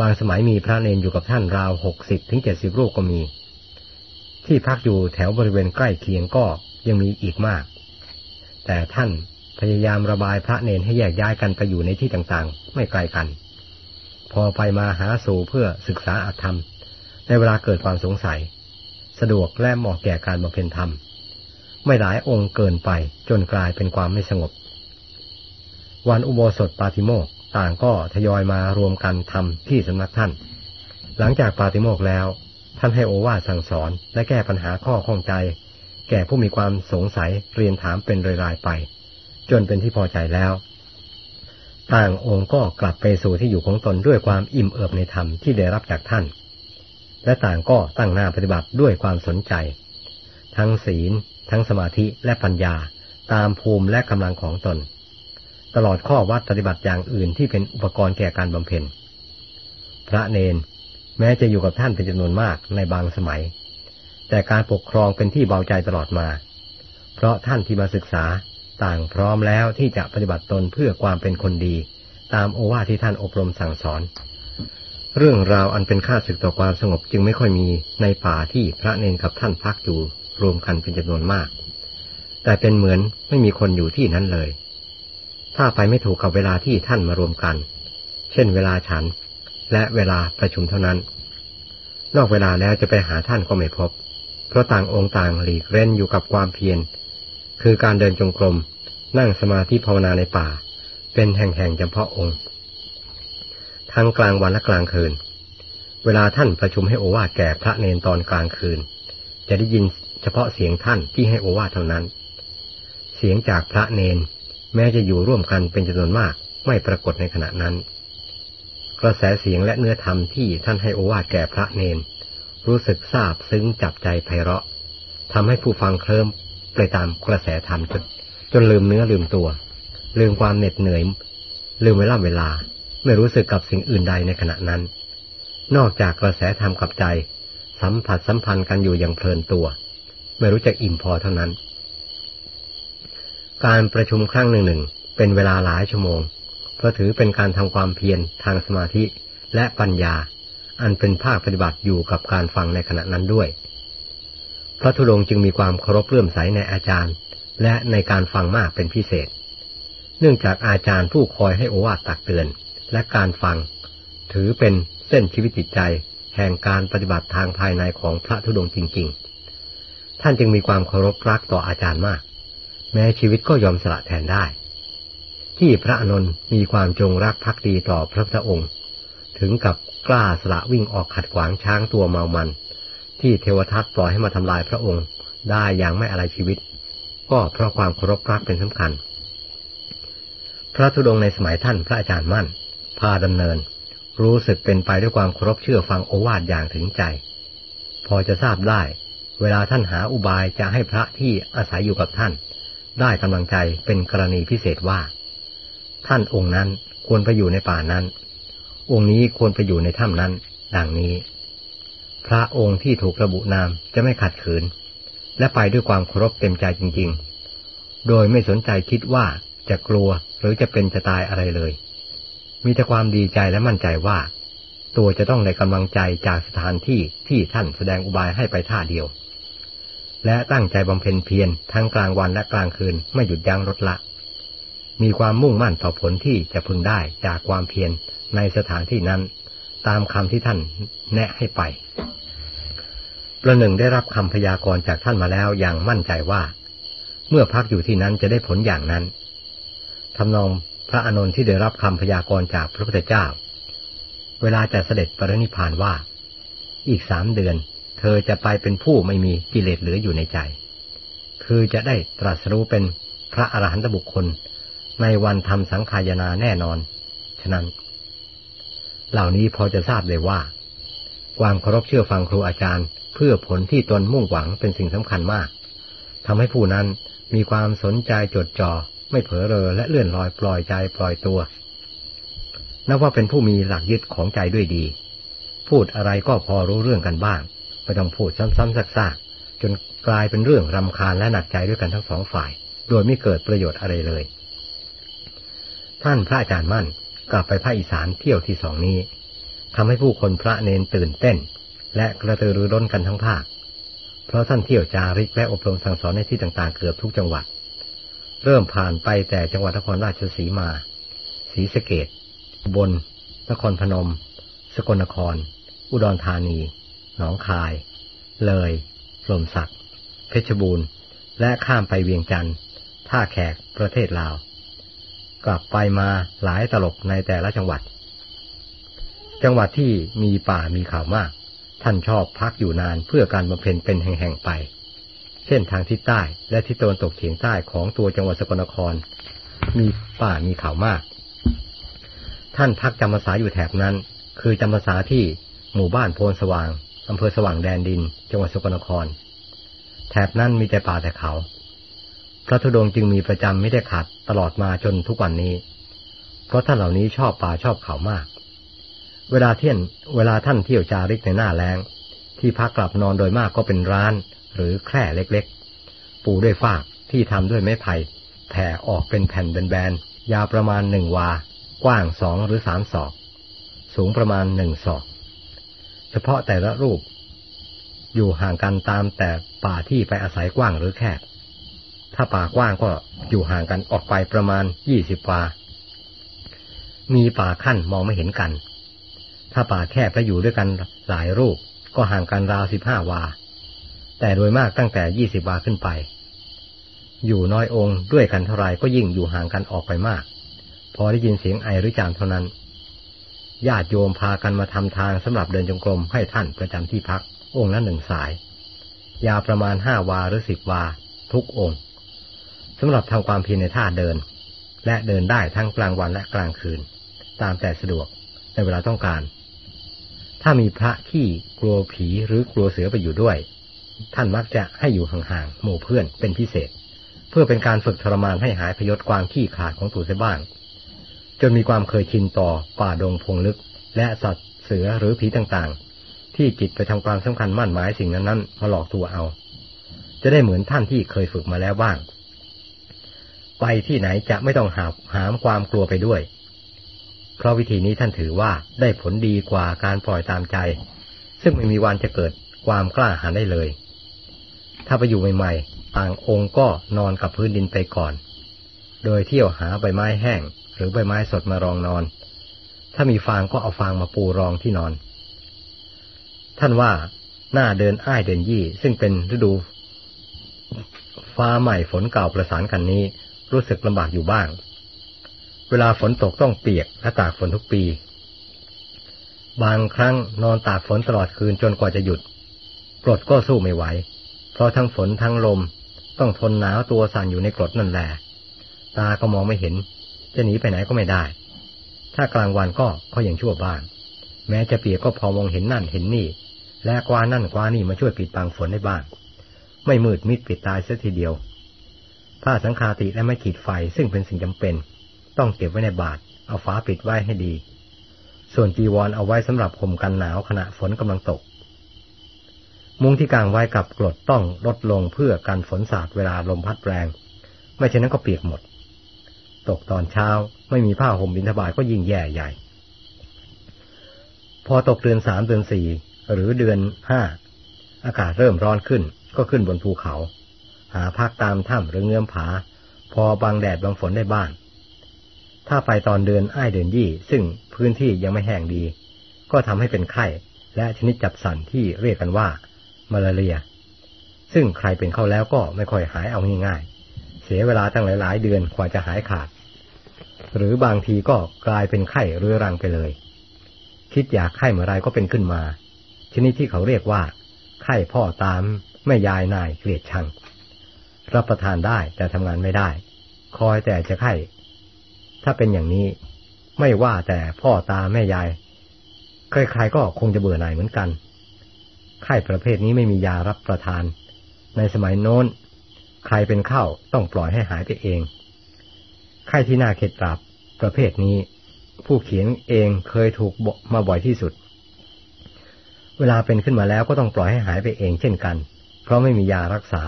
บางสมัยมีพระเนนอยู่กับท่านราวหกสิบถึงเจ็ดสิบรูปก็มี ที่พักอยู่แถวบริเวณใกล้เคียงก็ ยังมีอีกมาก แต่ท่านพยายามระบายพระเนนให้แยกย้ายกันไปอยู่ในที่ต่างๆ ไม่ไกลกัน พอไปมาหาสู่เพื่อศึกษาอธรรม ในเวลาเกิดความสงสัย สะดวกและเหมาะแก่การบำเพ็ญธรรม ไม่หลายองค์เกินไปจนกลายเป็นความไม่สงบ วันอุโบสถปาติโมกต่างก็ทยอยมารวมกันทำที่สำนักท่าน หลังจากปาติโมกแล้ว ท่านให้โอวาสั่งสอนและแก้ปัญหาข้อข้องใจ แก่ผู้มีความสงสัยเรียนถามเป็นรายๆไป จนเป็นที่พอใจแล้ว ต่างองค์ก็กลับไปสู่ที่อยู่ของตนด้วยความอิ่มเอิบในธรรมที่ได้รับจากท่าน และต่างก็ตั้งหน้าปฏิบัติด้วยความสนใจ ทั้งศีล ทั้งสมาธิและปัญญาตามภูมิและกำลังของตน ตลอดข้อวัดปฏิบัติอย่างอื่นที่เป็นอุปกรณ์แก่การบำเพ็ญพระเนน แม้จะอยู่กับท่านเป็นจำนวนมากในบางสมัย แต่การปกครองเป็นที่เบาใจตลอดมา เพราะท่านที่มาศึกษาต่างพร้อมแล้วที่จะปฏิบัติตนเพื่อความเป็นคนดี ตามโอวาทที่ท่านอบรมสั่งสอน เรื่องราวอันเป็นค่าศึกต่อความสงบจึงไม่ค่อยมีในป่าที่พระเนนกับท่านพักอยู่รวมกันเป็นจำนวนมาก แต่เป็นเหมือนไม่มีคนอยู่ที่นั้นเลย ถ้าไปไม่ถูกกับเวลาที่ท่านมารวมกัน เช่นเวลาฉัน และเวลาประชุมเท่านั้น นอกเวลาแล้วจะไปหาท่านก็ไม่พบ เพราะต่างองค์ต่างหลีกเล่นอยู่กับความเพียร คือการเดินจงกรม นั่งสมาธิภาวนาในป่า เป็นแห่งๆเฉพาะองค์ ทั้งกลางวันและกลางคืน เวลาท่านประชุมให้โอวาทแก่พระเนนตอนกลางคืน จะได้ยินเฉพาะเสียงท่านที่ให้โอวาทเท่านั้น เสียงจากพระเนนแม้จะอยู่ร่วมกันเป็นจำนวนมากไม่ปรากฏในขณะนั้น กระแสเสียงและเนื้อธรรมที่ท่านให้โอวาทแก่พระเนน รู้สึกซาบซึ้งจับใจไพเราะทำให้ผู้ฟังเคลิ้มไปตามกระแสธรรมจนจนลืมเนื้อลืมตัว ลืมความเหน็ดเหนื่อย ลืมเวลาเวลา ไม่รู้สึกกับสิ่งอื่นใดในขณะนั้น นอกจากกระแสธรรมกับใจ สัมผัสสัมพันธ์กันอยู่อย่างเพลินตัว ไม่รู้จักอิ่มพอเท่านั้น การประชุมครั้งหนึ่งหนึ่งเป็นเวลาหลายชั่วโมงเพราะถือเป็นการทำความเพียรทางสมาธิและปัญญา อันเป็นภาคปฏิบัติอยู่กับการฟังในขณะนั้นด้วย พระธุดงจึงมีความเคารพเลื่อมใสในอาจารย์ และในการฟังมากเป็นพิเศษ เนื่องจากอาจารย์ผู้คอยให้โอวาทตักเตือน และการฟัง ถือเป็นเส้นชีวิตจิตใจ แห่งการปฏิบัติทางภายในของพระธุดงจริง ๆ ท่านจึงมีความเคารพรักต่ออาจารย์มาก แม้ชีวิตก็ยอมสละแทนได้ ที่พระอนุนมีความจงรักภักดีต่อพระพุทธองค์ ถึงกับ กล้าสละวิ่งออกขัดขวางช้างตัวเมามัน ที่เทวทัตปล่อยให้มาทำลายพระองค์ได้อย่างไม่อะไรชีวิต ก็เพราะความเคารพรักเป็นสำคัญ พระธุดงในสมัยท่านพระอาจารย์มั่น พาดำเนิน รู้สึกเป็นไปด้วยความเคารพเชื่อฟังโอวาทอย่างถึงใจ พอจะทราบได้ เวลาท่านหาอุบายจะให้พระที่อาศัยอยู่กับท่าน ได้กำลังใจเป็นกรณีพิเศษว่า ท่านองค์นั้นควรไปอยู่ในป่านั้น องค์นี้ควรไปอยู่ในถ้ำนั้น ดังนี้ พระองค์ที่ถูกระบุนามจะไม่ขัดขืน และไปด้วยความเคารพเต็มใจจริง ๆ โดยไม่สนใจคิดว่าจะกลัวหรือจะเป็นจะตายอะไรเลย มีแต่ความดีใจและมั่นใจว่า ตัวจะต้องได้กำลังใจจากสถานที่ที่ท่านแสดงอุบายให้ไปท่าเดียว และตั้งใจบำเพ็ญเพียรทั้งกลางวันและกลางคืนไม่หยุดยั้งลดละ มีความมุ่งมั่นต่อผลที่จะพึงได้จากความเพียร ในสถานที่นั้น ตามคำที่ท่านแนะให้ไป ประหนึ่งได้รับคำพยากรณ์จากท่านมาแล้วอย่างมั่นใจว่า เมื่อพักอยู่ที่นั้นจะได้ผลอย่างนั้นทำนองพระอานนท์ที่ได้รับคำพยากรณ์จากพระพุทธเจ้า เวลาจะเสด็จปรินิพานว่า อีกสามเดือน เธอจะไปเป็นผู้ไม่มีกิเลสเหลืออยู่ในใจ คือจะได้ตรัสรู้เป็นพระอรหันตบุคคล ในวันทำสังขายนาแน่นอน ฉะนั้น เหล่านี้พอจะทราบเลยว่า ความเคารพเชื่อฟังครูอาจารย์ เพื่อผลที่ตนมุ่งหวังเป็นสิ่งสำคัญมากทำให้ผู้นั้นมีความสนใจจดจอ่อไม่เผลอเรอและเลื่อนลอยปล่อยใจปล่อยตัวนับว่าเป็นผู้มีหลักยึดของใจด้วยดี พูดอะไรก็พอรู้เรื่องกันบ้างไม่ต้องพูดซ้ำๆซากๆจนกลายเป็นเรื่องรำคาญและหนักใจด้วยกันทั้งสองฝ่าย โดยไม่เกิดประโยชน์อะไรเลย ท่านพระอาจารย์มั่น กลับไปภาคอีสานเที่ยวที่สองนี้ทำให้ผู้คนพระเนนตื่นเต้น และกระตือรือร้นกันทั้งภาค เพราะท่านเที่ยวจาริกและอบรมสั่งสอนในที่ต่างๆ เกือบทุกจังหวัด เริ่มผ่านไปแต่จังหวัดนครราชสีมาศรีสะเกดบน นครพนม สกลนคร อุดรธานี หนองคาย เลยลมสักเพชรบูรณ์ และข้ามไปเวียงจันทร์ท่าแขกประเทศลาว กลับไปมาหลายตลบในแต่ละจังหวัด จังหวัดที่มีป่ามีเขามาก ท่านชอบพักอยู่นานเพื่อการบำเพ็ญเป็นแห่งๆไป เช่นทางทิศใต้และทิศตะวันตกเฉียงใต้ของตัวจังหวัดสกลนคร มีป่ามีเขามาก ท่านพักจำพรรษาอยู่แถบนั้น คือจำพรรษาที่หมู่บ้านโพนสว่างอำเภอสว่างแดนดิน จังหวัดสกลนคร แถบนั้นมีแต่ป่าแต่เขา ระธุดงจึงมีประจำไม่ได้ขาดตลอดมาจนทุกวันนี้ เพราะท่านเหล่านี้ชอบป่าชอบเขามาก เวลาเที่ยนเวลาท่านเที่ยวจาริกในหน้าแรงที่พักกลับนอนโดยมากก็เป็นร้านหรือแคร่เล็กๆ ปูด้วยฟากที่ทำด้วยไม้ไผ่แผ่ออกเป็นแผ่นแบนๆ ยาวประมาณหนึ่งวา กว้างสองหรือสามศอก สูงประมาณหนึ่งศอก เฉพาะแต่ละรูป อยู่ห่างกันตามแต่ป่าที่ไปอาศัยกว้างหรือแคบ ถ้าป่ากว้างก็อยู่ห่างกันออกไปประมาณยี่สิบวา มีป่าขั้นมองไม่เห็นกัน ถ้าป่าแคบและอยู่ด้วยกันหลายรูป ก็ห่างกันราวสิบห้าวา แต่โดยมากตั้งแต่ยี่สิบวาขึ้นไป อยู่น้อยองค์ด้วยกันเท่าไรก็ยิ่งอยู่ห่างกันออกไปมาก พอได้ยินเสียงไอหรือจามเท่านั้น ญาติโยมพากันมาทำทางสำหรับเดินจงกรมให้ท่านประจำที่พัก องค์ละหนึ่งสาย ยาประมาณห้าวาหรือสิบวาทุกองค์ สำหรับทำความเพียรในท่าเดิน และเดินได้ทั้งกลางวันและกลางคืน ตามแต่สะดวกในเวลาต้องการ ถ้ามีพระที่กลัวผีหรือกลัวเสือไปอยู่ด้วย ท่านมักจะให้อยู่ห่างๆหมู่เพื่อนเป็นพิเศษ เพื่อเป็นการฝึกทรมานให้หายพยศความขี้ขาดของตัวเสียบ้าง จนมีความเคยชินต่อป่าดงพงลึก และสัตว์เสือหรือผีต่างๆ ที่จิตไปทำความสำคัญมั่นหมายสิ่งนั้นๆมาหลอกตัวเอา จะได้เหมือนท่านที่เคยฝึกมาแล้วบ้าง ไปที่ไหนจะไม่ต้องหาหามความกลัวไปด้วย เพราะวิธีนี้ท่านถือว่าได้ผลดีกว่าการปล่อยตามใจ ซึ่งไม่มีวันจะเกิดความกล้าหาญได้เลย ถ้าไปอยู่ใหม่ๆต่างองค์ก็นอนกับพื้นดินไปก่อน โดยเที่ยวหาใบไม้แห้ง หรือใบไม้สดมารองนอน ถ้ามีฟางก็เอาฟางมาปูรองที่นอน ท่านว่าหน้าเดินอ้ายเดินยี่ ซึ่งเป็นฤดู ฟ้าใหม่ฝนเก่าประสานกันนี้ รู้สึกลำบากอยู่บ้าง เวลาฝนตกต้องเปียกและตากฝนทุกปี บางครั้งนอนตากฝนตลอดคืนจนกว่าจะหยุดปลดก็สู้ไม่ไหว เพราะทั้งฝนทั้งลม ต้องทนหนาวตัวสั่นอยู่ในกรดนั่นแหละ ตาก็มองไม่เห็น จะหนีไปไหนก็ไม่ได้ ถ้ากลางวันก็ก็ยังชั่วบ้าง แม้จะเปียกก็พอมองเห็นนั่นเห็นนี่ และกวานั่นกวานี่มาช่วยปิดบังฝนได้บ้าง ไม่มืดมิดปิดตายเสียทีเดียว ผ้าสังคาติและไม่ขีดไฟซึ่งเป็นสิ่งจำเป็น ต้องเก็บไว้ในบาตรเอาฟ้าปิดไว้ให้ดี ส่วนจีวรเอาไว้สำหรับข่มกันหนาวขณะฝนกำลังตก มุ้งที่กางไว้กับกรดต้องลดลงเพื่อกันฝนสาดเวลาลมพัดแรง ไม่เช่นนั้นก็เปียกหมด ตกตอนเช้าไม่มีผ้าห่มบินทบาทก็ยิ่งแย่ใหญ่ พอตกเดือนสามเดือนสี่หรือเดือนห้าอากาศเริ่มร้อนขึ้นก็ขึ้นบนภูเขา หาพักตามถ้ำหรือเงื้อมผา พอบังแดดบังฝนได้บ้าง ถ้าไปตอนเดือนอ้ายเดือนยี่ ซึ่งพื้นที่ยังไม่แห้งดี ก็ทำให้เป็นไข้ และชนิดจับสันที่เรียกกันว่ามาลาเรีย ซึ่งใครเป็นเข้าแล้วก็ไม่ค่อยหายเอาง่ายๆ เสียเวลาตั้งหลาย ๆ เดือนกว่าจะหายขาด หรือบางทีก็กลายเป็นไข้เรื้อรังไปเลย คิดอยากไข้เมื่อไรก็เป็นขึ้นมา ชนิดที่เขาเรียกว่าไข้พ่อตามแม่ยายนายเกลียดชัง รับประทานได้แต่ทำงานไม่ได้ คอยแต่จะไข้ ถ้าเป็นอย่างนี้ ไม่ว่าแต่พ่อตาแม่ยาย ใครๆก็คงจะเบื่อหน่ายเหมือนกัน ไข้ประเภทนี้ไม่มียารับประทาน ในสมัยโน้น ใครเป็นเข้าต้องปล่อยให้หายไปเอง ไข้ที่น่าเข็ดปรับประเภทนี้ ผู้เขียนเองเคยถูกมาบ่อยที่สุด เวลาเป็นขึ้นมาแล้วก็ต้องปล่อยให้หายไปเองเช่นกัน เพราะไม่มียารักษา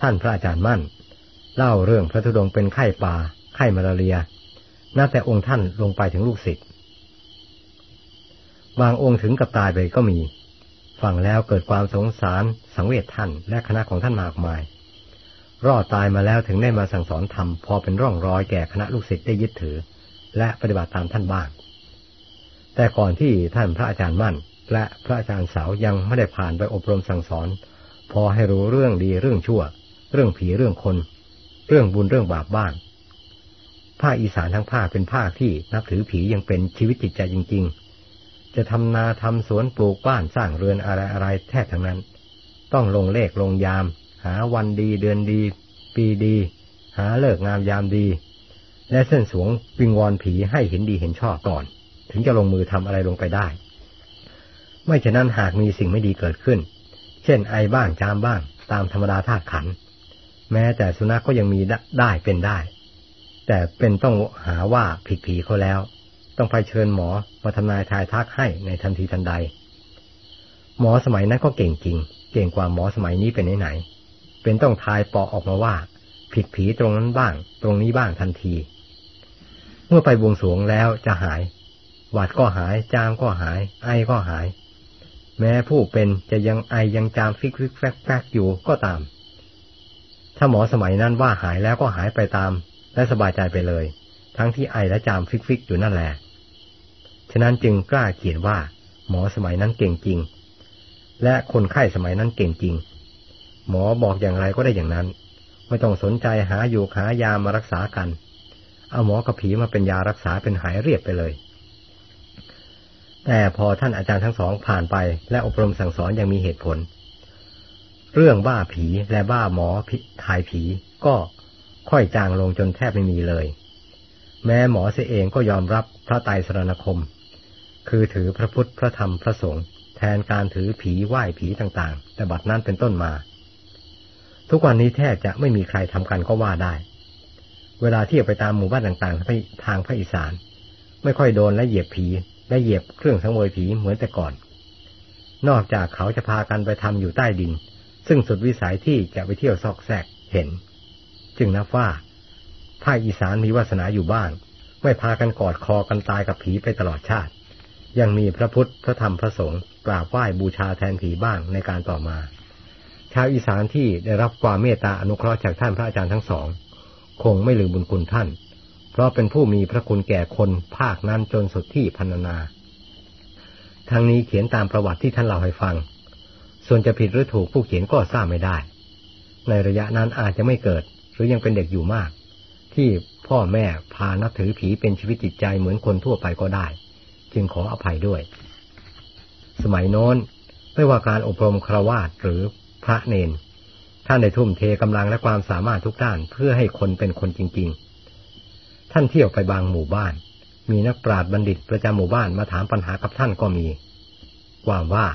ท่านพระอาจารย์มั่น เล่าเรื่องพระธุดงเป็นไข้ป่า ไข้มาลาเรียน่าแต่องค์ท่านลงไปถึงลูกศิษย์บางองค์ถึงกับตายไปก็มี ฟังแล้วเกิดความสงสารสังเวชท่านและคณะของท่านมากมาย รอดตายมาแล้วถึงได้มาสั่งสอนธรรมพอเป็นร่องรอยแก่คณะลูกศิษย์ได้ยึดถือ และปฏิบัติตามท่านบ้าง แต่ก่อนที่ท่านพระอาจารย์มั่น และพระอาจารย์สาวยังไม่ได้ผ่านไปอบรมสั่งสอน พอให้รู้เรื่องดีเรื่องชั่ว เรื่องผีเรื่องคน เรื่องบุญเรื่องบาปบ้างภาคอีสานทั้งภาคเป็นภาคที่นับถือผียังเป็นชีวิตจิตใจจริง ๆ จะทำนาทำสวนปลูกบ้านสร้างเรือนอะไรอะไรแทบทั้งนั้น ต้องลงเลขลงยาม หาวันดีเดือนดี ปีดี หาเลิกงามยามดี และเส้นสวงวิงวอนผีให้เห็นดีเห็นชอบก่อน ถึงจะลงมือทำอะไรลงไปได้ ไม่ฉะนั้นหากมีสิ่งไม่ดีเกิดขึ้น เช่นไอบ้างจามบ้างตามธรรมดาธาตุขัน แม้แต่สุนัขกก็ยังมีได้เป็นได้ แต่เป็นต้องหาว่าผิดผีเขาแล้ว ต้องไปเชิญหมอมาทำนายทายทักให้ในทันทีทันใด หมอสมัยนั้นก็เก่งจริง เก่งกว่าหมอสมัยนี้เป็นไหนเป็นต้องทายปอออกมาว่า ผิดผีตรงนั้นบ้าง ตรงนี้บ้างทันที เมื่อไปบวงสรวงแล้วจะหาย หวัดก็หาย จามก็หาย ไอก็หาย แม้ผู้เป็นจะยังไอยังจามฟิกฟิกแฟกแฟกอยู่ก็ตาม ถ้าหมอสมัยนั้นว่าหายแล้วก็หายไปตาม และสบายใจไปเลย ทั้งที่ไอและจามฟิกฟิกอยู่นั่นแหละ ฉะนั้นจึงกล้าเขียนว่า หมอสมัยนั้นเก่งจริง และคนไข้สมัยนั้นเก่งจริง หมอบอกอย่างไรก็ได้อย่างนั้น ไม่ต้องสนใจหาอยู่หายามารักษากัน เอาหมอกระผีมาเป็นยารักษาเป็นหายเรียบไปเลย แต่พอท่านอาจารย์ทั้งสองผ่านไป และอบรมสั่งสอนอย่างมีเหตุผล เรื่องบ้าผีและบ้าหมอทายผีก็ค่อยจางลงจนแทบไม่มีเลย แม้หมอเสียเองก็ยอมรับพระไตรสรณคม คือถือพระพุทธพระธรรมพระสงฆ์แทนการถือผีไหว้ผีต่างๆ แต่บัดนั้นเป็นต้นมา ทุกวันนี้แทบจะไม่มีใครทำกันก็ว่าได้ เวลาเที่ยวไปตามหมู่บ้านต่างๆทางภาคอีสาน ไม่ค่อยโดนและเหยียบผีและเหยียบเครื่องสังเวยผีเหมือนแต่ก่อน นอกจากเขาจะพากันไปทำอยู่ใต้ดิน ซึ่งสุดวิสัยที่จะไปเที่ยวซอกแซกเห็น จึงนับว่าภาคอีสานมีวาสนาอยู่บ้าง ไม่พากันกอดคอกันตายกับผีไปตลอดชาติ ยังมีพระพุทธพระธรรมพระสงฆ์กราบไหว้บูชาแทนผีบ้างในการต่อมา ชาวอีสานที่ได้รับความเมตตาอนุเคราะห์จากท่านพระอาจารย์ทั้งสอง คงไม่ลืมบุญคุณท่าน เพราะเป็นผู้มีพระคุณแก่คนภาคนั้นจนสุดที่พันนา ทั้งนี้เขียนตามประวัติที่ท่านเล่าให้ฟัง ส่วนจะผิดหรือถูกผู้เขียนก็ทราบไม่ได้ ในระยะนั้นอาจจะไม่เกิด หรือยังเป็นเด็กอยู่มาก ที่พ่อแม่พานับถือผีเป็นชีวิตจิตใจเหมือนคนทั่วไปก็ได้ จึงขออภัยด้วย สมัยโน้นไม่ว่าการอบรมครวาสหรือพระเนน ท่านได้ทุ่มเทกำลังและความสามารถทุกด้านเพื่อให้คนเป็นคนจริง ๆ ท่านเที่ยวไปบางหมู่บ้าน มีนักปราชญ์บัณฑิตประจำหมู่บ้านมาถามปัญหากับท่านก็มีว่าว่า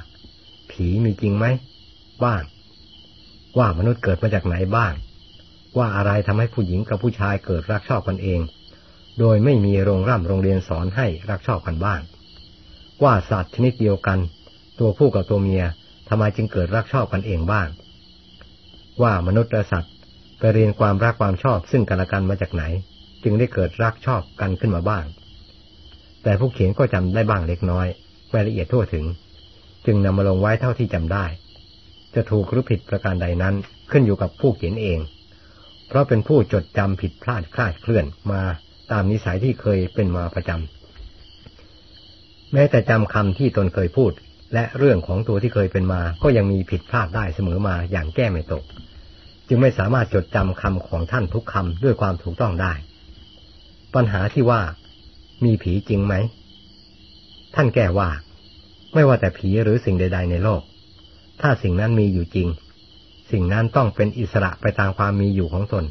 ผีมีจริงไหมบ้าง ว่ามนุษย์เกิดมาจากไหนบ้าง ว่าอะไรทำให้ผู้หญิงกับผู้ชายเกิดรักชอบกันเอง โดยไม่มีโรงร่ำโรงเรียนสอนให้รักชอบกันบ้าง ว่าสัตว์ชนิดเดียวกัน ตัวผู้กับตัวเมียทำไมจึงเกิดรักชอบกันเองบ้าง ว่ามนุษย์และสัตว์ไปเรียนความรักความชอบซึ่งกันและกันมาจากไหน จึงได้เกิดรักชอบกันขึ้นมาบ้าง แต่ผู้เขียนก็จำได้บ้างเล็กน้อยไม่ละเอียดทั่วถึง จึงนำมาลงไว้เท่าที่จำได้ จะถูกหรือผิดประการใดนั้นขึ้นอยู่กับผู้เขียนเอง เพราะเป็นผู้จดจำผิดพลาดคลาดเคลื่อนมาตามนิสัยที่เคยเป็นมาประจำแม้แต่จำคำที่ตนเคยพูด และเรื่องของตัวที่เคยเป็นมา ก็ยังมีผิดพลาดได้เสมอมาอย่างแก้ไม่ตก จึงไม่สามารถจดจำคำของท่านทุกคำด้วยความถูกต้องได้ ปัญหาที่ว่า มีผีจริงไหม ท่านแก้ว่า ไม่ว่าแต่ผีหรือสิ่งใด ๆ ในโลก ถ้าสิ่งนั้นมีอยู่จริง สิ่งนั้นต้องเป็นอิสระไปตามความมีอยู่ของตน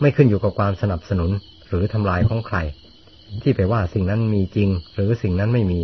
ไม่ขึ้นอยู่กับความสนับสนุนหรือทำลายของใคร ที่ไปว่าสิ่งนั้นมีจริง หรือสิ่งนั้นไม่มี